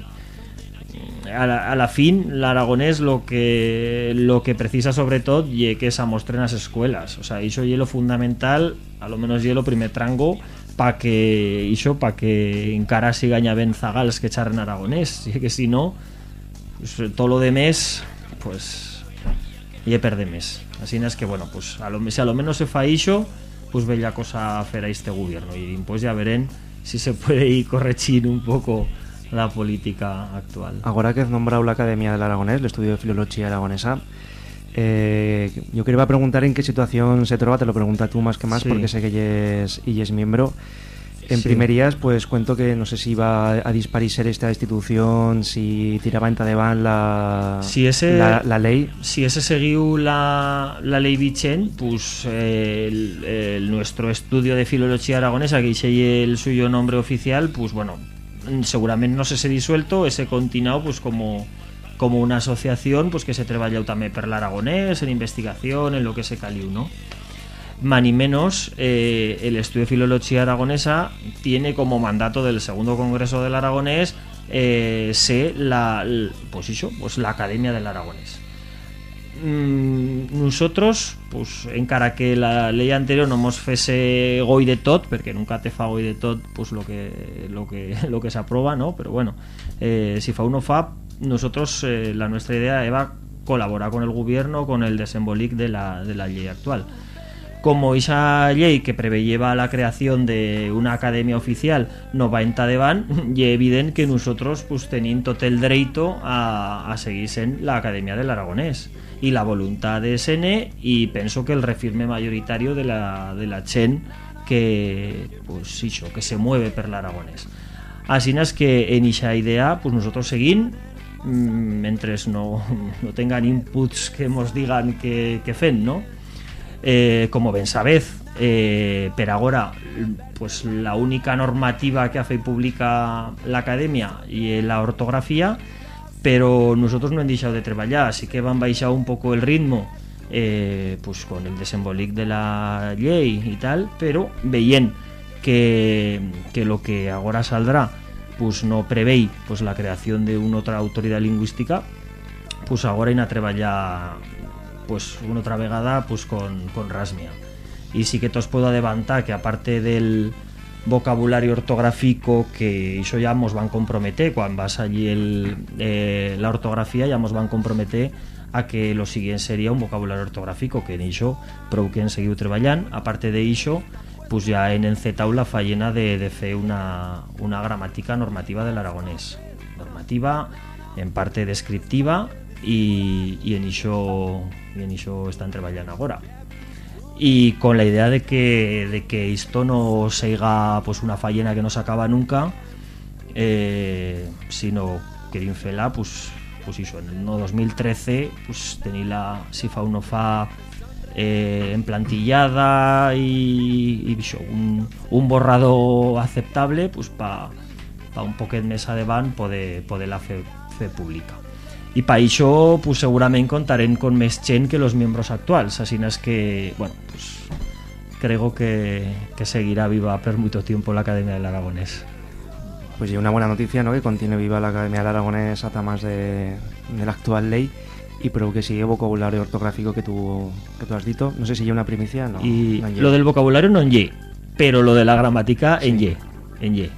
A la, a la fin, l'aragonés lo que lo que precisa sobre todo y que se amostren las escuelas, o sea, eso es lo fundamental, a lo menos es lo primer trango para que iso para que encara ben zagals que echar en aragonés, y que si no, pues, todo lo de mes pues y perde mes así es que bueno pues a lo, si a lo menos se fa iso pues bella cosa hacer a este gobierno y pues ya verán si se puede ir corregir un poco la política actual Ahora que has nombrado la Academia del Aragonés, el estudio de Filología Aragonesa, Eh, yo quería preguntar en qué situación se trova, te lo pregunta tú más que más Sí. porque sé que ella es, ella es miembro. En Sí. primerías, pues cuento que no sé si iba a disparecer esta institución, si tiraba en van la, Si ese- la, la ley. si ese seguiu la, la ley Vicent, pues eh, el- el- nuestro estudio de filología aragonesa, que dice el suyo nombre oficial, pues bueno, seguramente no se se disuelto, ese continuado pues como como una asociación pues que se treballa también per l'aragonés, en investigación, en lo que se caliu, ¿no? Más ni menos, eh, el estudio de filología aragonesa tiene como mandato del segundo congreso del aragonés eh, la, pues eso, pues la academia del aragonés. Mm, nosotros, pues encara que la ley anterior no mos fese goi de tot, porque nunca te fa goi de tot pues lo que lo que lo que se aprueba, ¿no? Pero bueno, eh, si fa uno fa, nosotros eh, la nuestra idea era colaborar con el gobierno con el desembolic de la, de la ley actual. Como esa ley que preveyeva la creación de una academia oficial no va en Tadeban, y evidente que nosotros pues tenim tot el derecho a, a seguir en la Academia del Aragonés y la voluntad de SN y penso que el refirme mayoritario de la, de la Chen que pues iso, que se mueve per l'Aragonés. Así es que en esa idea pues nosotros seguim mm, mientras no, no tengan inputs que nos digan que, que fen, ¿no? Eh, como ben sabez, eh, per agora pues la única normativa que hace y publica la academia y la ortografía, pero nosotros no han dejado de trabajar, así que van baixado un poco el ritmo eh, pues con el desembolic de la ley y tal, pero veien que, que lo que ahora saldrá pues no prevé pues la creación de una otra autoridad lingüística pues ahora hay a treballar pues una otra vegada pues con, con Rasmia. Y sí que os puedo adelantar que aparte del vocabulario ortográfico que eso ya nos van comprometer cuando vas allí el, eh, la ortografía ya nos van comprometer a que lo siguiente sería un vocabulario ortográfico que en eso prou que seguido treballant. Aparte de eso pues ya en encetau la fallena de, de fer una, una gramática normativa del aragonés. Normativa en parte descriptiva y, y en eso y en iso están y con la idea de que, de que esto no siga pues una fallena que no se acaba nunca eh, sino que d'infela pues, pues iso, no 2013 pues tenir la si fa uno fa eh, en plantillada y, iso, un, un borrado aceptable pues pa, pa un poquet més adevant poder, poder la fer, fer pública i per això pues, segurament contarem con més gent que los miembros actuals així és que bueno, pues, creo que, que seguirá viva per mucho tiempo la Academia del Aragonés Pues y una buena noticia, ¿no? Que continúe viva la Academia del Aragonés hasta más de, de la actual ley y pero que sigue vocabulario ortográfico que tú, que tú has dicho. No sé si hay una primicia, no. y no lo del vocabulario no en ye pero lo de la gramática en ye en ye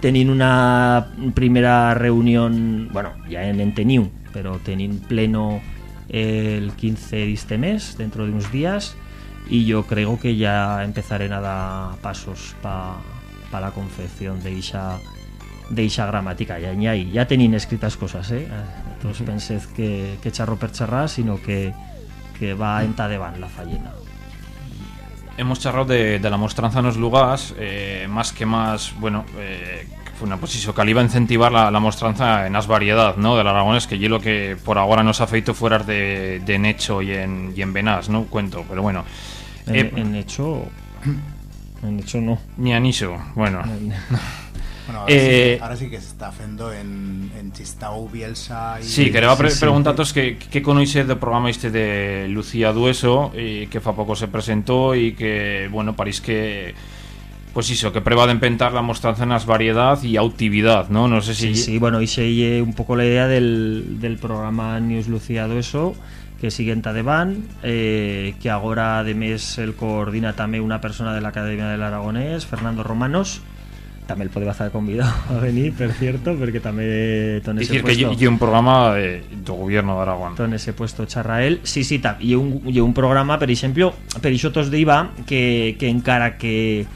tenim una primera reunión bueno ya en, en teniu pero tenim pleno el 15 de este mes dentro de unos días y yo creo que ya empezaré a dar pasos para la confección de esa de esa gramática. Ya ya, ya tenían escritas cosas eh. Entonces pensed que, que charro per charrar sino que, que va en tadeban la fallena Hemos charlado de, de la mostranza en los lugares, eh, más que más, bueno, eh, fue una posición que iba a incentivar la, la mostranza en las variedad, ¿no? Del Aragones, que yo lo que por ahora nos ha feito fuera de, de Necho y en, y en Benás, ¿no? Cuento, pero bueno. en, Eh, en hecho en hecho no Ni Aniso, bueno. Bueno, ahora, Eh, sí, ahora sí que se está haciendo en, en Chistau, Bielsa y... Sí, quería pre sí, sí. preguntaros que, que conoce del programa este de Lucía Dueso y que fa poco se presentó y que, bueno, parís que pues eso, que prueba de empentar la mostranza en las variedad y actividad, ¿no? No sé si Sí, sí, bueno, y se un poco la idea del, del programa News Luciado eso que sigue en Tadeban, eh, que ahora además el coordina también una persona de la Academia del Aragonés, Fernando Romanos, también el podría estar convidado a venir, por cierto, porque también ton ese decir que puesto, y un programa de, de gobierno de Aragón. ton ese puesto charra él. Sí, sí, tam, y un, y un programa, por ejemplo, per iso tos diva que, que encara que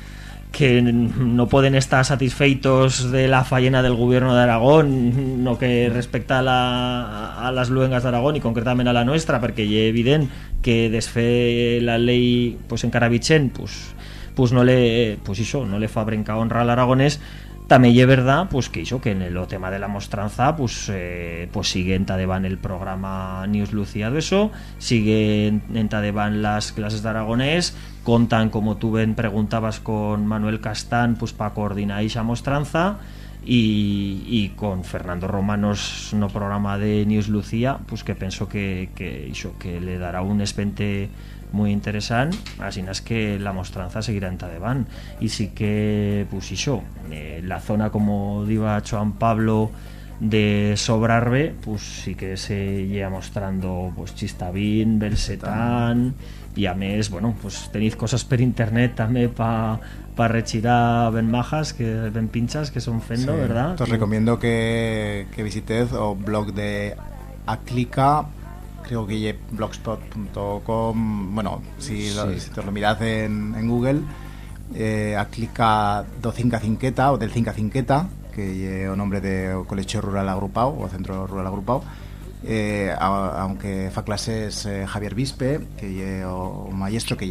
que no pueden estar satisfeitos de la fallena del gobierno de Aragón no que respecta a, la, a las luengas de Aragón y concretamente a la nuestra porque es evidente que desfe la ley pues en Carabichén pues, pues no le pues eso, no le fa brinca honra al aragonés. También es verdad pues que hizo que en el tema de la mostranza pues eh, pues sigue en Tadeban el programa News Lucía de eso. Sigue en, Tadeban las clases de aragonés. Contan como tú ben preguntabas con Manuel Castán pues para coordinar esa mostranza. Y, y con Fernando Romanos no programa de News Lucía pues que pienso que, que, iso, que le dará un espente muy interesante así es que la mostranza seguirá en Tadeban y sí que pues iso, eh, la zona como diva Joan Pablo de Sobrarbe pues sí que se lleva mostrando pues Chistavín, Belsetán y a mes, bueno, pues tenéis cosas per internet también para pa rechirar ben majas, que ben pinchas, que son fendo, Sí. ¿verdad? Os recomiendo que, que visitéis o blog de Aclica, creo que es blogspot.com, bueno, si, lo, Sí. si te lo mirad en, en Google, eh, Aclica do Cinca Cinqueta o del Cinca Cinqueta, que es o nombre de o Colegio Rural Agrupado o Centro Rural Agrupado, eh, a- aunque fa clases eh, Javier Vispe, que es o, o maestro que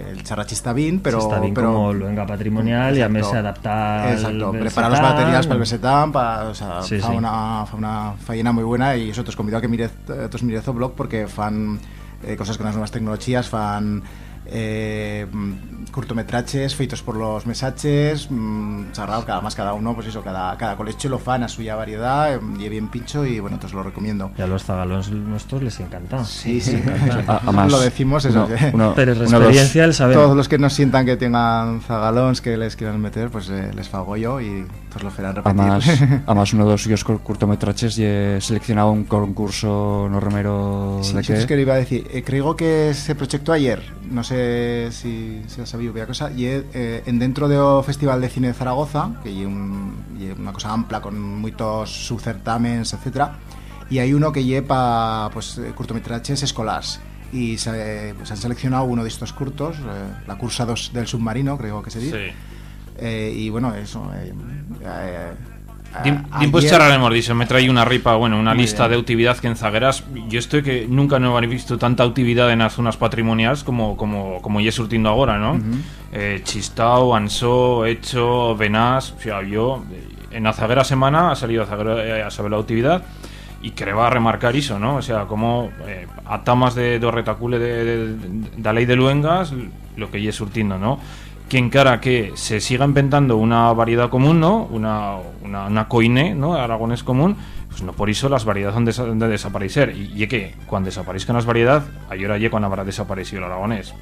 es el charrachistabín, pero... está bien pero como luenga patrimonial y a mes Exacto. se adapta al Exacto, Belsetán. prepara los materiales para el Besetán, para, o sea, Sí, fa, sí. Una, fa una faena muy buena y eso te os convido a que mires, eh, tos mirez o blog porque fan eh, cosas con las nuevas tecnologías, fan eh, mm, cortometrajes feitos por los mesaches, mm, charrao, cada más cada uno, pues eso, cada, cada colegio lo fan a suya variedad, eh, y bien pincho y bueno, te os lo recomiendo. Y a los zagalones nuestros les encanta. Sí, sí, A- además, lo decimos eso. uno- Pero es los- experiencia el saber. Todos los que no sientan que tengan zagalons que les quieran meter, pues eh, les fago yo y pues lo farán repetir. Además, además uno de los suyos cor- cortometrajes y seleccionado un concurso no remero Sí, de sí, que es que le iba a decir, eh, creo que se proyectó ayer, no sé si se ha sabido bien cosa, y es, eh, en dentro del Festival de Cine de Zaragoza, que es un, una cosa amplia con muchos subcertámenes, etcétera, y hay uno que lleva pues, eh, cortometrajes escolares. Y se, pues, han seleccionado uno de estos curtos, eh, la cursa 2 del submarino, creo que se dice. Sí. Eh, y bueno, eso. Eh, eh, Dim, a- dim pues ayer- charlaremos dicho, me trae una ripa, bueno, una Muy lista bien. de actividad que en Zagueras, yo estoy que nunca no he visto tanta actividad en las zonas patrimoniales como como como ya surtiendo ahora, ¿no? eh, Chistao, Ansó, Hecho, Benás, o sea, yo eh, en la Zaguera semana ha salido a, Zaguera, eh, a saber la actividad y que va a remarcar eso, ¿no? O sea, como eh, a tamas de, do retacule de, de, de la ley de Luengas, lo que ya surtiendo, ¿no? Que encara que se siga inventando una variedad común, ¿no? Una, una, una coine, ¿no? Aragonés común, pues no por eso las variedades han de, de desaparecer. Y, y que cuando desaparezcan las variedades, ahora ya cuando habrá desaparecido el aragonés.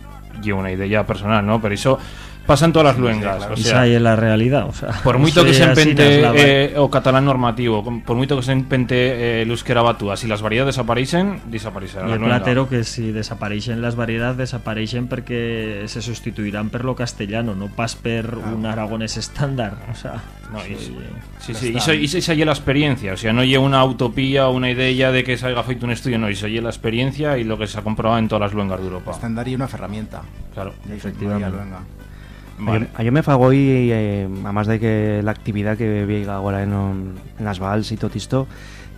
Y una idea personal, ¿no? Pero eso pasa en todas las luengas. claro. o Esa sea, ahí es la realidad, o sea, por mucho eso que se empente eh, o catalán normativo, por mucho que se empente eh, el euskera batúa, si las variedades desaparecen, desaparecerá Y la el platero que si desapareixen las variedades desapareixen porque se sustituirán per lo castellano, no pas per un aragonés estándar, o sea, No, sí, sí, y, está. so- y esa ya la experiencia, o sea, no lleva una utopía o una idea de que se haya feito un estudio, no, y se la experiencia y lo que se ha comprobado en todas las luengas de Europa. Estándar y una herramienta. Claro. Efectivamente. Vale. A yo me fago y eh, además de que la actividad que viega ahora en, las vals y todo esto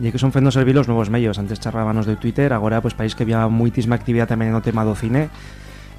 que son fendo servir los nuevos medios antes charrábamos de Twitter ahora pues país que había muitísima actividad también en el tema do cine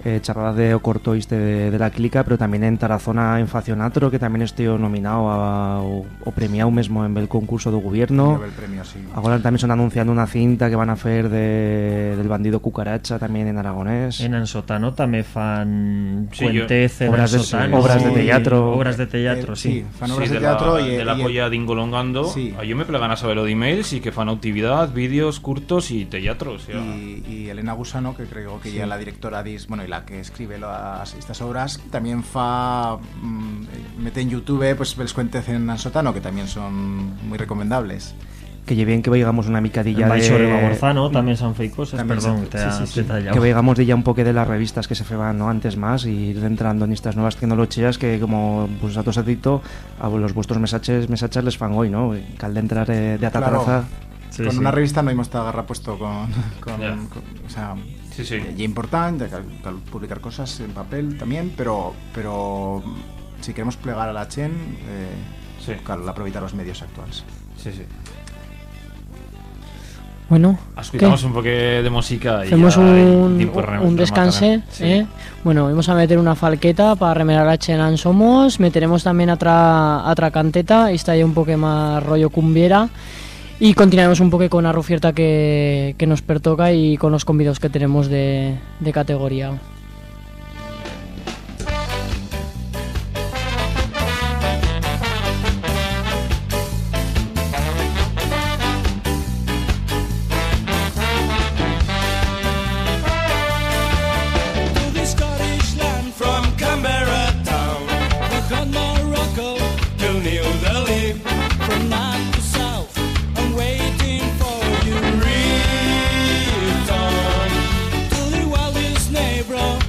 eh, charradas de o corto este de, de la clica pero también en Tarazona en Facionatro que también estoy nominado a, o, o premiado mismo en el concurso do gobierno Lleva el premio, sí. ahora también son anunciando una cinta que van a hacer de, del bandido cucaracha también en aragonés En Ansotano también fan Sí, yo- cuentez en obras de- obras de y- teatro. obras de teatro, Eh, sí. fan Sí, obras de, de teatro la, y, de la y- polla de Ingolongando, Sí. a yo me plegan a saber lo de emails y que fan actividad, vídeos, curtos y teatros. o sea, y, y Elena Gusano, que creo que ya la directora dis, bueno, y la que escribe las, estas obras, también fa mm, mete en YouTube pues els cuentes en Ansotano, que también son muy recomendables. que lleven que veigamos una micadilla Baixo de... Reborzano también son fake cosas, También perdón, son- te sí, ha sí, sí. detallado. que veigamos de ya un poco de las revistas que se feban ¿no? antes más y ir entrando en estas nuevas tecnologías que como pues a todos has dicho a los vuestros mensajes mensajes les fan hoy ¿no? que al de entrar eh, de Atatarraza Claro. Sí, con sí. una revista no hemos estado agarra puesto con, con, Ya. con- o sea Sí, sí. y importante publicar cosas en papel también pero pero si queremos plegar a la chen, eh, Sí. cal aprovechar los medios actuales. Sí, sí. Bueno, Escuchamos ¿qué? un poco de música y Hacemos ya un, un descanse. Sí. ¿eh? Bueno, vamos a meter una falqueta para remerar a Chenan Somos, meteremos también otra, otra canteta, esta ya un poco más rollo cumbiera, y continuaremos un poco con la rufierta que, que nos pertoca y con los convidados que tenemos de, de categoría.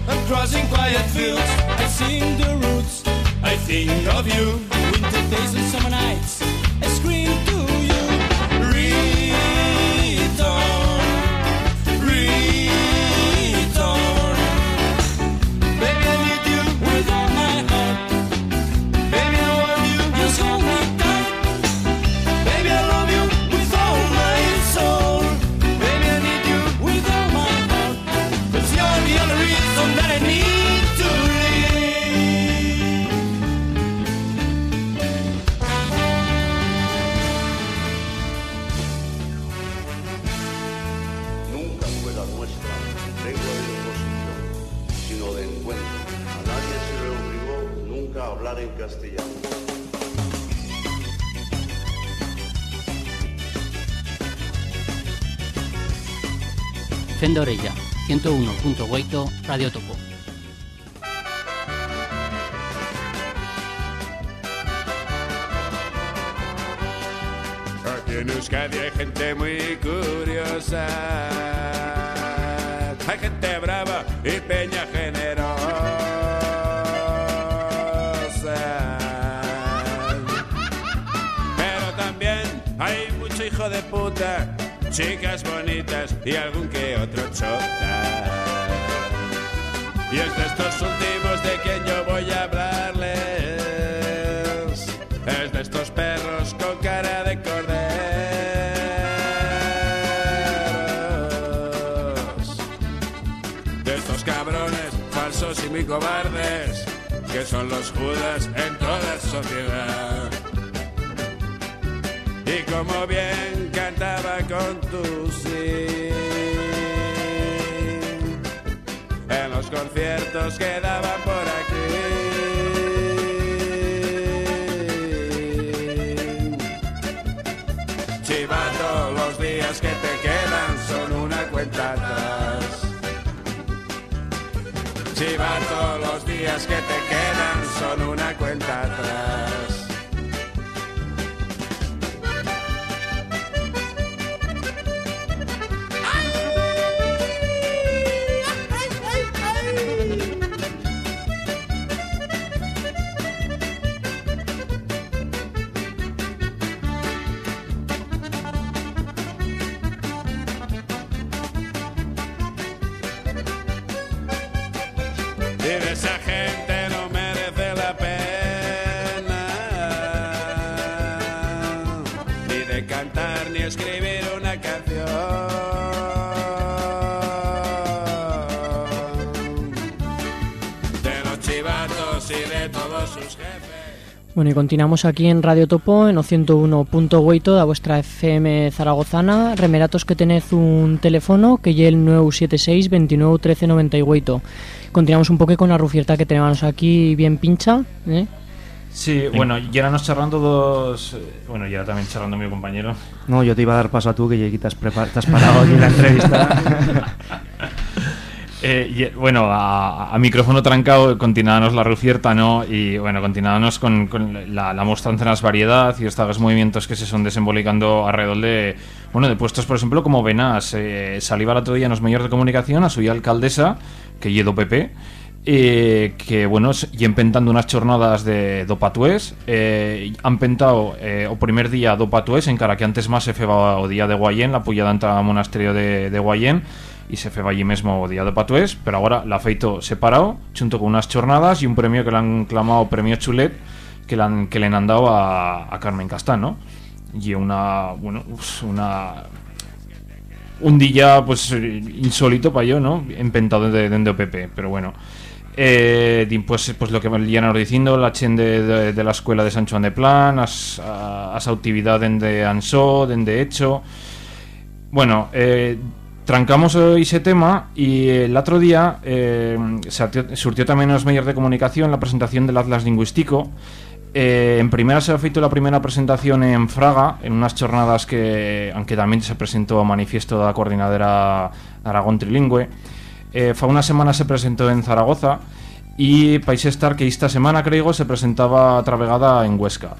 I'm crossing quiet fields. I sing the roots, I think of you. Winter days and summer nights, Fendorella, 101.8 Radio Topo. Aquí en Euskadi hay gente muy curiosa. Hay gente brava y peña generosa. Pero también hay mucho hijo de puta, chicas bonitas y algún que otro chota. Y es de estos últimos de quien yo voy a hablarles. Es de estos perros con cara de corderos. De estos cabrones falsos y muy cobardes. Que son los judas en toda sociedad. Y como bien cantaba con tu sí conciertos que daban por aquí. Chivato, los días que te quedan son una cuenta atrás. Chivato, los días que te quedan son una cuenta atrás. Bueno, y continuamos aquí en Radio Topo, en o 101.8 da vuestra FM zaragozana. Remeratos que tened un teléfono que lle el 976 29 13 98. Continuamos un poco con la rufierta que tenemos aquí bien pincha, ¿eh? Sí, bueno, y ahora nos charlando dos... eh, Bueno, y ahora también charlando mi compañero. No, yo te iba a dar paso a tú, que ya te has, te has parado aquí en la entrevista. Eh, y, bueno, a, a micrófono trancado continuábamos la rufierta, ¿no? Y bueno, continuábamos con, con la, la mostranza en las variedad y estos movimientos que se son desembolicando alrededor de, bueno, de puestos, por ejemplo, como Venas. Eh, saliva el otro día en los medios de comunicación a su alcaldesa, que lledo PP, eh, que, bueno, y empentando unas jornadas de do patués eh, han pentado eh, o primer día do patués encara que antes más se feba o día de Guayén la pullada anta monasterio de, de Guayén y se feba allí mismo día de patués pero ahora la feito separado junto con unas jornadas y un premio que le han clamado premio Chulet que le han, que le han dado a, a Carmen Castán, ¿no? Y una, bueno, una un día pues insólito para yo, ¿no? Empentado de, de, de OPP, pero bueno. Pues, pues lo que me llenan diciendo, la chen de, de, de la escuela de San Juan de Plan, as, a, as actividad dende Ansó, dende Hecho. Bueno, eh, trancamos ese tema y el otro día eh, surtió, también en los medios de comunicación la presentación del Atlas Lingüístico. Eh, en primera se ha feito la primera presentación en Fraga, en unas jornadas que, aunque también se presentó a manifiesto de la coordinadora Aragón Trilingüe, eh, fa una semana se presentó en Zaragoza y País Estar que esta semana creo se presentaba travegada en Huesca.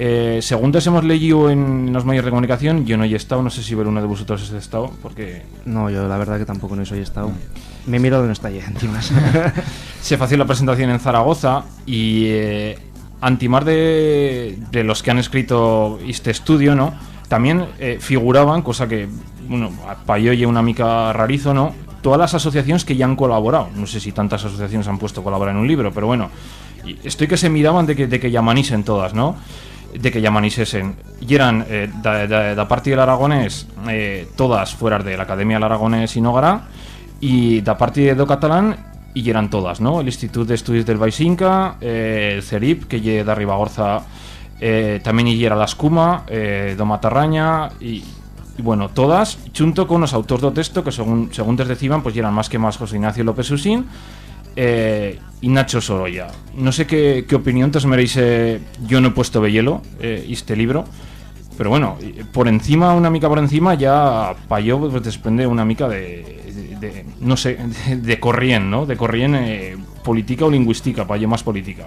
Eh, según te hemos leído en los medios de comunicación, yo no he estado, no sé si ver uno de vosotros es estado, porque No, yo la verdad que tampoco no soy estado. Me miro donde está allí, encima. se fació la presentación en Zaragoza y eh, antimar de, de los que han escrito este estudio, ¿no? También eh, figuraban, cosa que, bueno, para yo y una mica rarizo, ¿no? Todas las asociaciones que ya han colaborado. No sé si tantas asociaciones han puesto a colaborar en un libro, pero bueno. estoy que se miraban de que, de que llamanisen todas, ¿no? De que llamanisesen. Y eran, eh, da, da, da parte del aragonés, eh, todas fuera de la Academia del Aragonés y Nogara, y da parte do catalán y eran todas, ¿no? El Instituto de Estudios del Baisinca, eh, el CERIP, que lle de Ribagorza, eh, también y era la Escuma, eh, do Matarraña, y, bueno, todas, junto con los autores do texto, que según, según te decían, pues eran más que más José Ignacio López Usín, eh, y Nacho Sorolla. No sé qué, opinión te eh, yo no he puesto Bellelo, eh, este libro, pero bueno, y por encima, una mica por encima, ya para yo pues, desprende una mica de, de- no sé, de, de corrien, ¿no? De corrien eh, política o lingüística, para yo más política.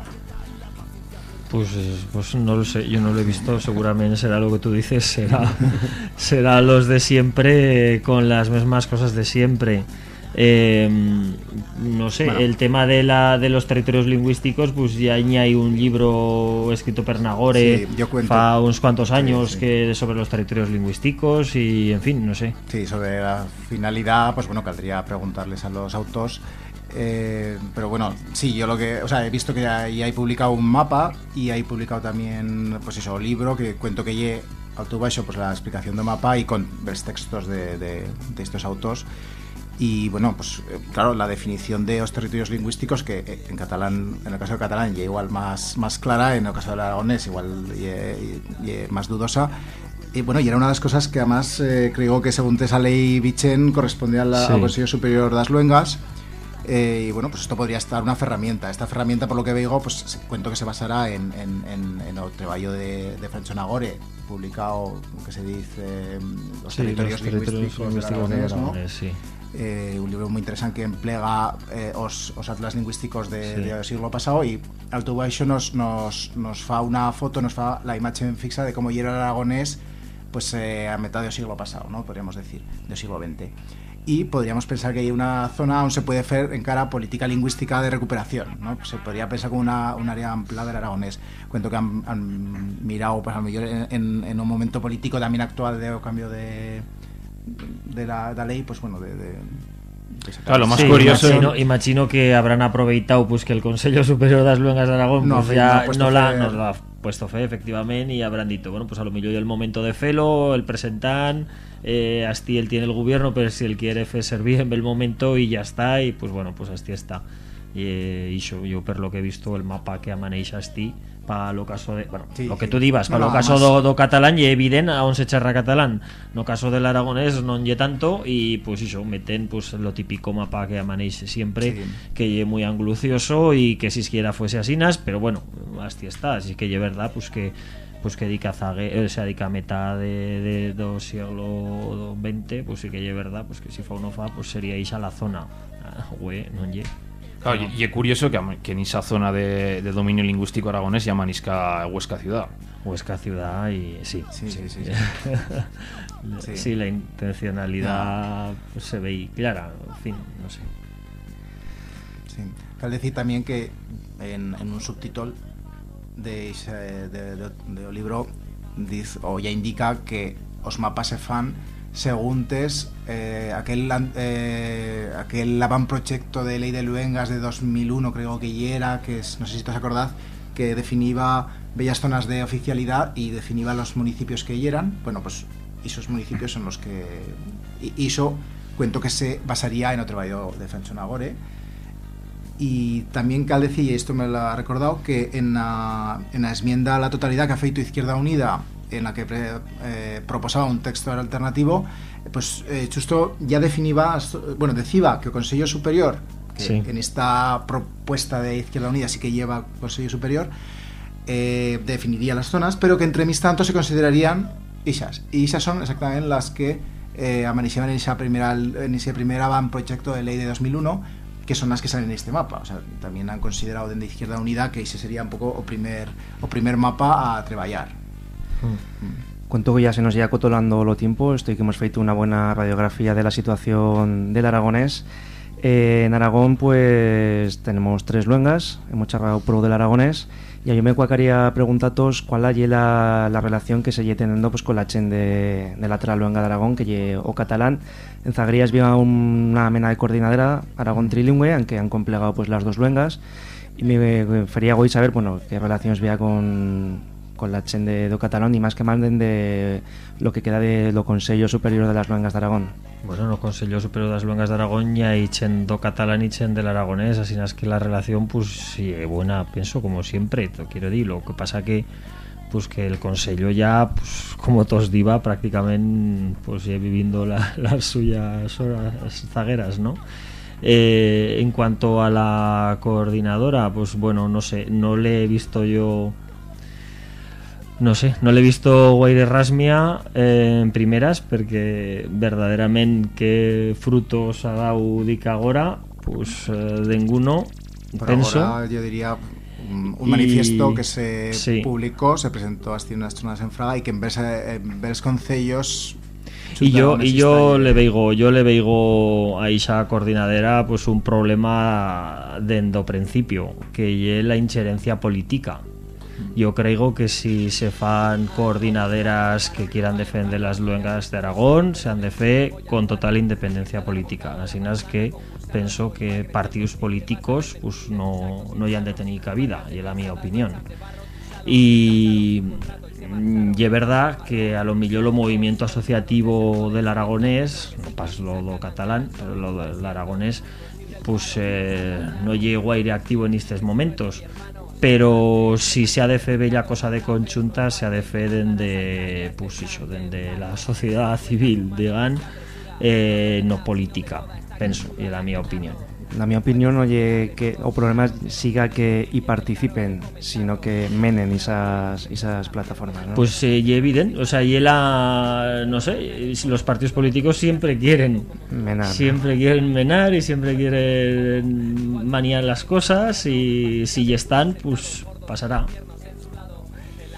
Pues, eh, pues no lo sé, yo no lo he visto, seguramente será lo que tú dices, será, será los de siempre eh, con las mismas cosas de siempre. Eh, no sé, Bueno. el tema de la de los territorios lingüísticos, pues ya hay un libro escrito per Nagore Sí, fa unos cuantos años sí. que sobre los territorios lingüísticos y en fin, no sé. Sí, sobre la finalidad, pues bueno, caldría preguntarles a los autores. Eh, pero bueno, sí, yo lo que, o sea, he visto que ahí hay publicado un mapa y hay publicado también, pues eso, libro que cuento que lle alto baixo, pues la explicación del mapa y con los textos de, de, de estos autores. Y bueno, pues eh, claro, la definición de los territorios lingüísticos, que eh, en catalán, en el caso del catalán, ya igual más, más clara, en el caso del aragonés, igual más dudosa. Y bueno, y era una de las cosas que además eh, creo que según esa ley Bichen corresponde a la, Sí. al Consejo Superior de las Luengas. Eh, y bueno, pues esto podría estar una herramienta. Esta herramienta, por lo que veo, pues cuento que se basará en, en, en, en el trabajo de, de Francho Nagore, publicado, que se dice, los Sí, territorios los territorios lingüísticos, del aragonés, ¿no? sí. Eh, un libro muy interesante que emplega eh, os, os atlas lingüísticos de, Sí. del siglo pasado y Alto Baixo nos, nos, nos fa una foto, nos fa la imagen fixa de cómo era el aragonés pues eh, a mitad del siglo pasado, ¿no? podríamos decir, del siglo XX. Y podríamos pensar que hay una zona donde se puede hacer en cara política lingüística de recuperación. ¿no? Se podría pensar como una, un área amplia del aragonés. Cuento que han, han mirado, pues a lo mejor en, en, en un momento político también actual de cambio de, de la, la ley, pues bueno, de, de, Claro, lo más Sí, curioso- Imagino, imagino que habrán aproveitado pues que el Consejo Superior das Luengas de Aragón No, pues, ya no la, nos lo ha puesto fe, efectivamente, y habrán dicho, bueno, pues a lo mejor el momento de felo, el presentan, eh, asti él tiene el gobierno, pero si él quiere fe servir en el momento y ya está, y pues bueno, pues asti está. Y, eh, yo, yo por lo que he visto el mapa que amaneja asti para lo caso de bueno, Sí, lo que sí. tú divas, No, para no, lo caso do, do catalán y evidente aún se charra catalán no caso del aragonés non lle tanto y pues eso meten pues lo típico mapa que amanéis siempre Sí. que lle muy anglucioso y que si siquiera fuese asinas pero bueno así está así que lle verdad pues que pues que dica zague, eh, o sea, dica meta de, de do siglo XX pues sí que lle verdad pues que si fa uno fa pues sería ixa la zona ah, güey, non lle Claro, y, y es curioso que, que en esa zona de, de dominio lingüístico aragonés llaman Isca Huesca ciudad. Huesca ciudad y sí Sí, sí, sí, sí. sí. Sí. la intencionalidad pues, se ve y clara en fin no sé Sí. Cal decir también que en, en un subtítulo de, ese- de, de, de libro diz, o ya indica que os mapas se fan seguntes eh, aquel eh, aquel avantproyecto de ley de luengas de 2001 creo que era que es, no sé si te acordás que definía bellas zonas de oficialidad y definía los municipios que eran. Bueno pues esos municipios son los que eso cuento que se basaría en otro trabajo de Fanchon Agore y también cal esto me lo ha recordado, que en la, en la enmienda a la totalidad que ha feito Izquierda Unida, en la que pre- eh, proposaba un texto alternativo, pues eh, justo ya definía, bueno, decía que el Consejo Superior, que Sí. en esta propuesta de Izquierda Unida sí que lleva Consejo Superior, eh, definiría las zonas, pero que entre mis tantos se considerarían isas. Y esas son exactamente las que eh, amanecían en, esa primera, en ese primer proyecto de ley de 2001, que son las que salen en este mapa. O sea, también han considerado desde Izquierda Unida que ese sería un poco o primer, o primer mapa a trabajar. Cuento que ya se nos ya acotolando lo tiempo, estoy que hemos feito una buena radiografía de la situación del aragonés. Eh, en Aragón, pues tenemos tres luengas, hemos charlado pro del aragonés, y a yo me cuacaría preguntaros cuál es la, la relación que se lle teniendo pues, con la chen de, de la otra luenga de Aragón, que lle o catalán. En Zagrías había una mena de coordinadora Aragón trilingüe, aunque han complegado pues, las dos luengas, y me gustaría hoy saber bueno, qué relaciones había con, con la chen de do catalán y más que manden de lo que queda de lo Consejo Superior de las Luengas de Aragón. Bueno, no Consejo Superior das Luengas de Aragón ya y chen do catalán y chen del aragonés, así es que la relación pues sí buena, pienso como siempre, te quiero decir, lo que pasa que pues que el Consejo ya, pues como todos diva, prácticamente pues ya viviendo la- las suyas horas zagueras, ¿no? Eh, en cuanto a la coordinadora, pues bueno, no sé, no le he visto yo no sé, no l'he vist guaire rasmia eh, en primeras perquè verdaderament que frutos ha dado dic agora pues eh, ninguno Por penso ahora, yo diría un, un Y- manifiesto que se sí. publicó, se presentó hasta unas zonas en Fraga y que en vez en vez concellos y yo y yo le veigo yo le veigo a esa coordinadera pues un problema dendo principio que es la injerencia política yo creo que si se fan coordinaderas que quieran defender las luengas de Aragón se han de fe con total independencia política. Así es que penso que partidos políticos pues no, no hi han de tenir cabida y es la mi opinión y mm, es verdad que a lo mejor lo movimiento asociativo del aragonés no pas lo catalán pero lo del aragonés pues eh, no llegó a ir activo en estos momentos pero si se ha de fe bella cosa de conjunta se ha de fe dende pues iso, dende la sociedad civil digan eh, no política penso y es la mi opinión La mi opinión, oye, que o problema siga que y participen, sino que menen esas, esas plataformas, ¿no? Pues eh, y evidente, o sea, y la, no sé, los partidos políticos siempre quieren Menar. siempre quieren menar y siempre quieren maniar las cosas y si ya están, pues pasará.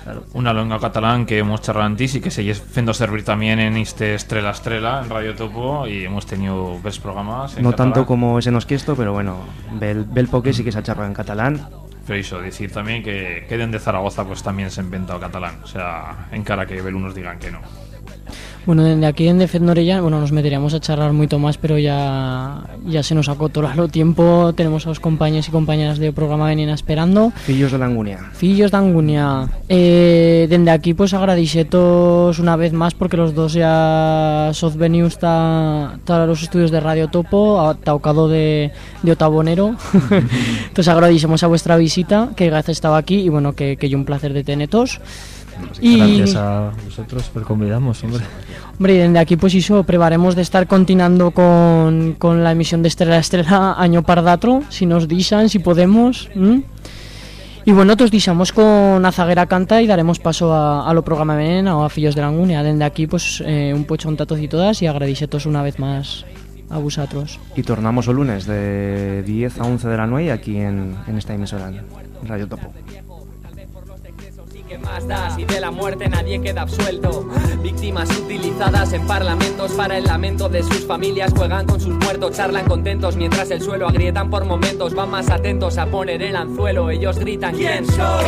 Claro. Una longa catalán que hemos charlado antes y que se fendo servir también en este Estrella Estrella en Radio Topo y hemos tenido varios programas en no catalán. tanto como ese nos quiesto, pero bueno, Bel, Bel Poque sí que se ha charlado en catalán. Pero eso, decir también que queden de Zaragoza pues también se ha inventado catalán. O sea, en cara que unos digan que no. Bueno, desde aquí en Defend Norella, bueno, nos meteríamos a charlar mucho más, pero ya, ya se nos acotó el tiempo. Tenemos a los compañeros y compañeras del programa venien esperando. Fillos de la Angunia. Fillos de Angunia. Eh, desde aquí, pues agradecetos una vez más porque los dos ya sos venidos a los estudios de Radio Topo, a tocado de, de Otabonero. Entonces agradecemos a vuestra visita, que gracias estaba aquí y bueno, que, que yo un placer de tenetos. Y- Gracias a vosotros por convidarnos, hombre. Hombre, y desde aquí pues eso, prevaremos de estar continuando con, con la emisión de Estrella a Estrella año pardatro, si nos dixan, si podemos. ¿m? Y bueno, nos dixamos con Azaguera Canta y daremos paso a, a lo programa Venena o a Fillos de la Angunia. Desde aquí pues eh, un pocho un tatos y todas y agradecetos una vez más a vosotros. Y tornamos el lunes de 10 a 11 de la noche aquí en, en esta emisora, en Radio Topo. Más da si de la muerte nadie queda absuelto? Víctimas utilizadas en parlamentos para el lamento de sus familias, juegan con sus muertos, charlan contentos mientras el suelo agrietan por momentos, van más atentos a poner el anzuelo, ellos gritan ¿Quién soy?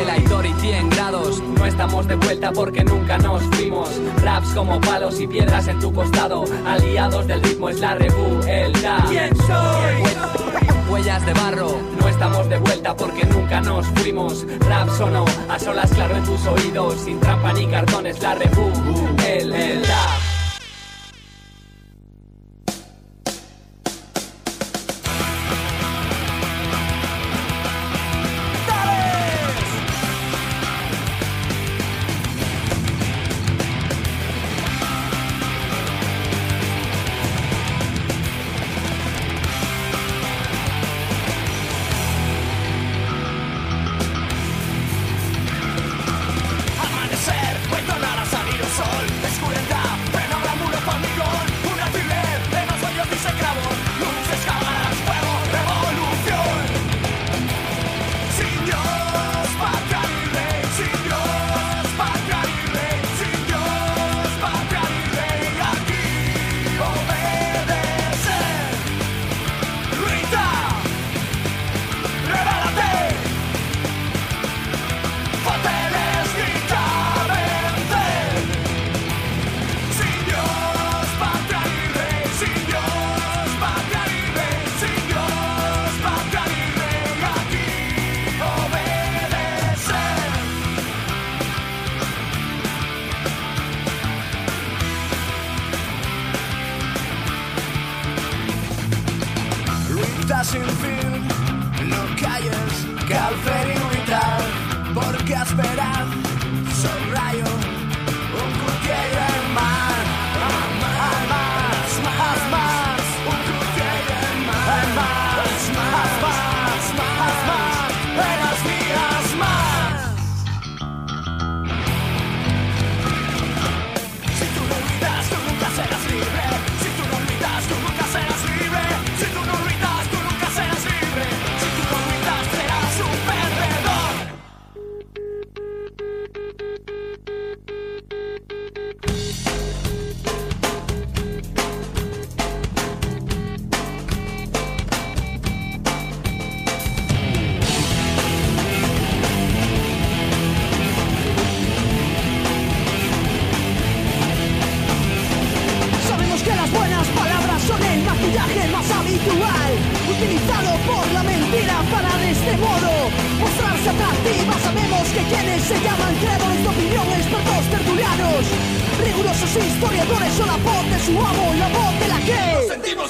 El, Aitor y 100 grados, no estamos de vuelta porque nunca nos fuimos. Raps como palos y piedras en tu costado, aliados del ritmo es la rebu, el da. ¿Quién soy? Huellas de barro, no estamos de vuelta porque nunca nos fuimos. Rap sonó a solas claro en tus oídos, sin trampa ni cartones, la rebu, el, el da.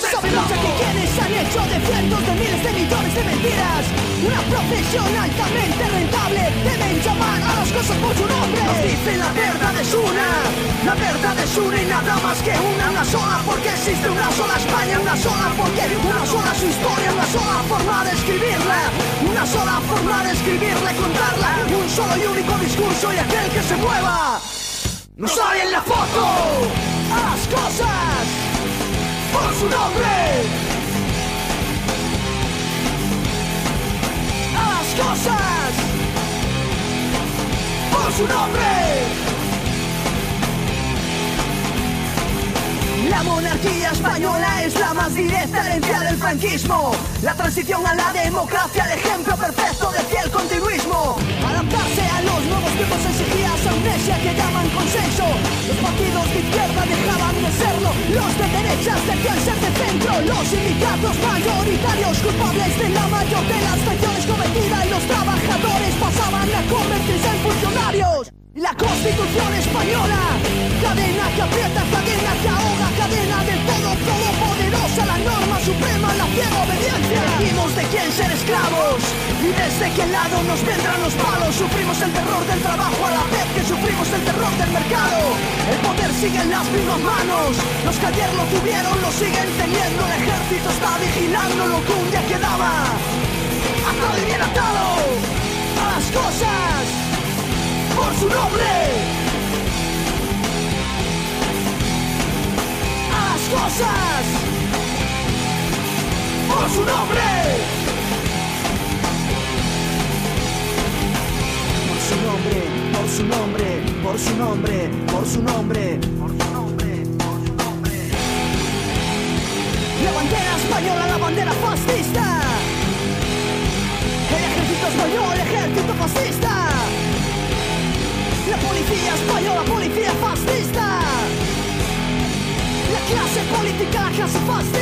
Sabemos que quienes han hecho de cientos de miles de millones de mentiras. Una profesión altamente rentable Deben llamar a las cosas por su nombre Nos dicen la verdad es una La verdad es una y nada más que una Una sola porque existe una sola España Una sola porque una sola su historia Una sola forma de escribirla. Una sola forma de escribirla y contarla Un solo y único discurso y aquel que se mueva. No sale en la foto. A las cosas Por su nombre A las cosas Por su nombre La monarquía española es la más directa herencia del franquismo. La transición a la democracia, el ejemplo perfecto de fiel continuismo. Adaptarse amnesia que llaman consenso. Los partidos de izquierda dejaban de serlo, los de derechas decían ser de centro. Los sindicatos mayoritarios culpables de la mayor de las traiciones cometidas y los trabajadores pasaban a convertirse en funcionarios. La constitución española, cadena que aprieta, cadena que ahoga, cadena del todo, todopoderosa, la norma suprema, la ciega obediencia. Elegimos de quién ser esclavos y desde qué lado nos vendrán los palos. Sufrimos el terror del trabajo a la vez que sufrimos el terror del mercado. El poder sigue en las mismas manos, los que ayer lo tuvieron lo siguen teniendo. El ejército está vigilando lo que un día quedaba. Atado y atado a las cosas por su nombre. A las cosas por su nombre. Por su nombre. por su nombre, por su nombre, por su nombre, por su nombre, por su nombre. La bandera española, la bandera fascista. El ejército español, política, la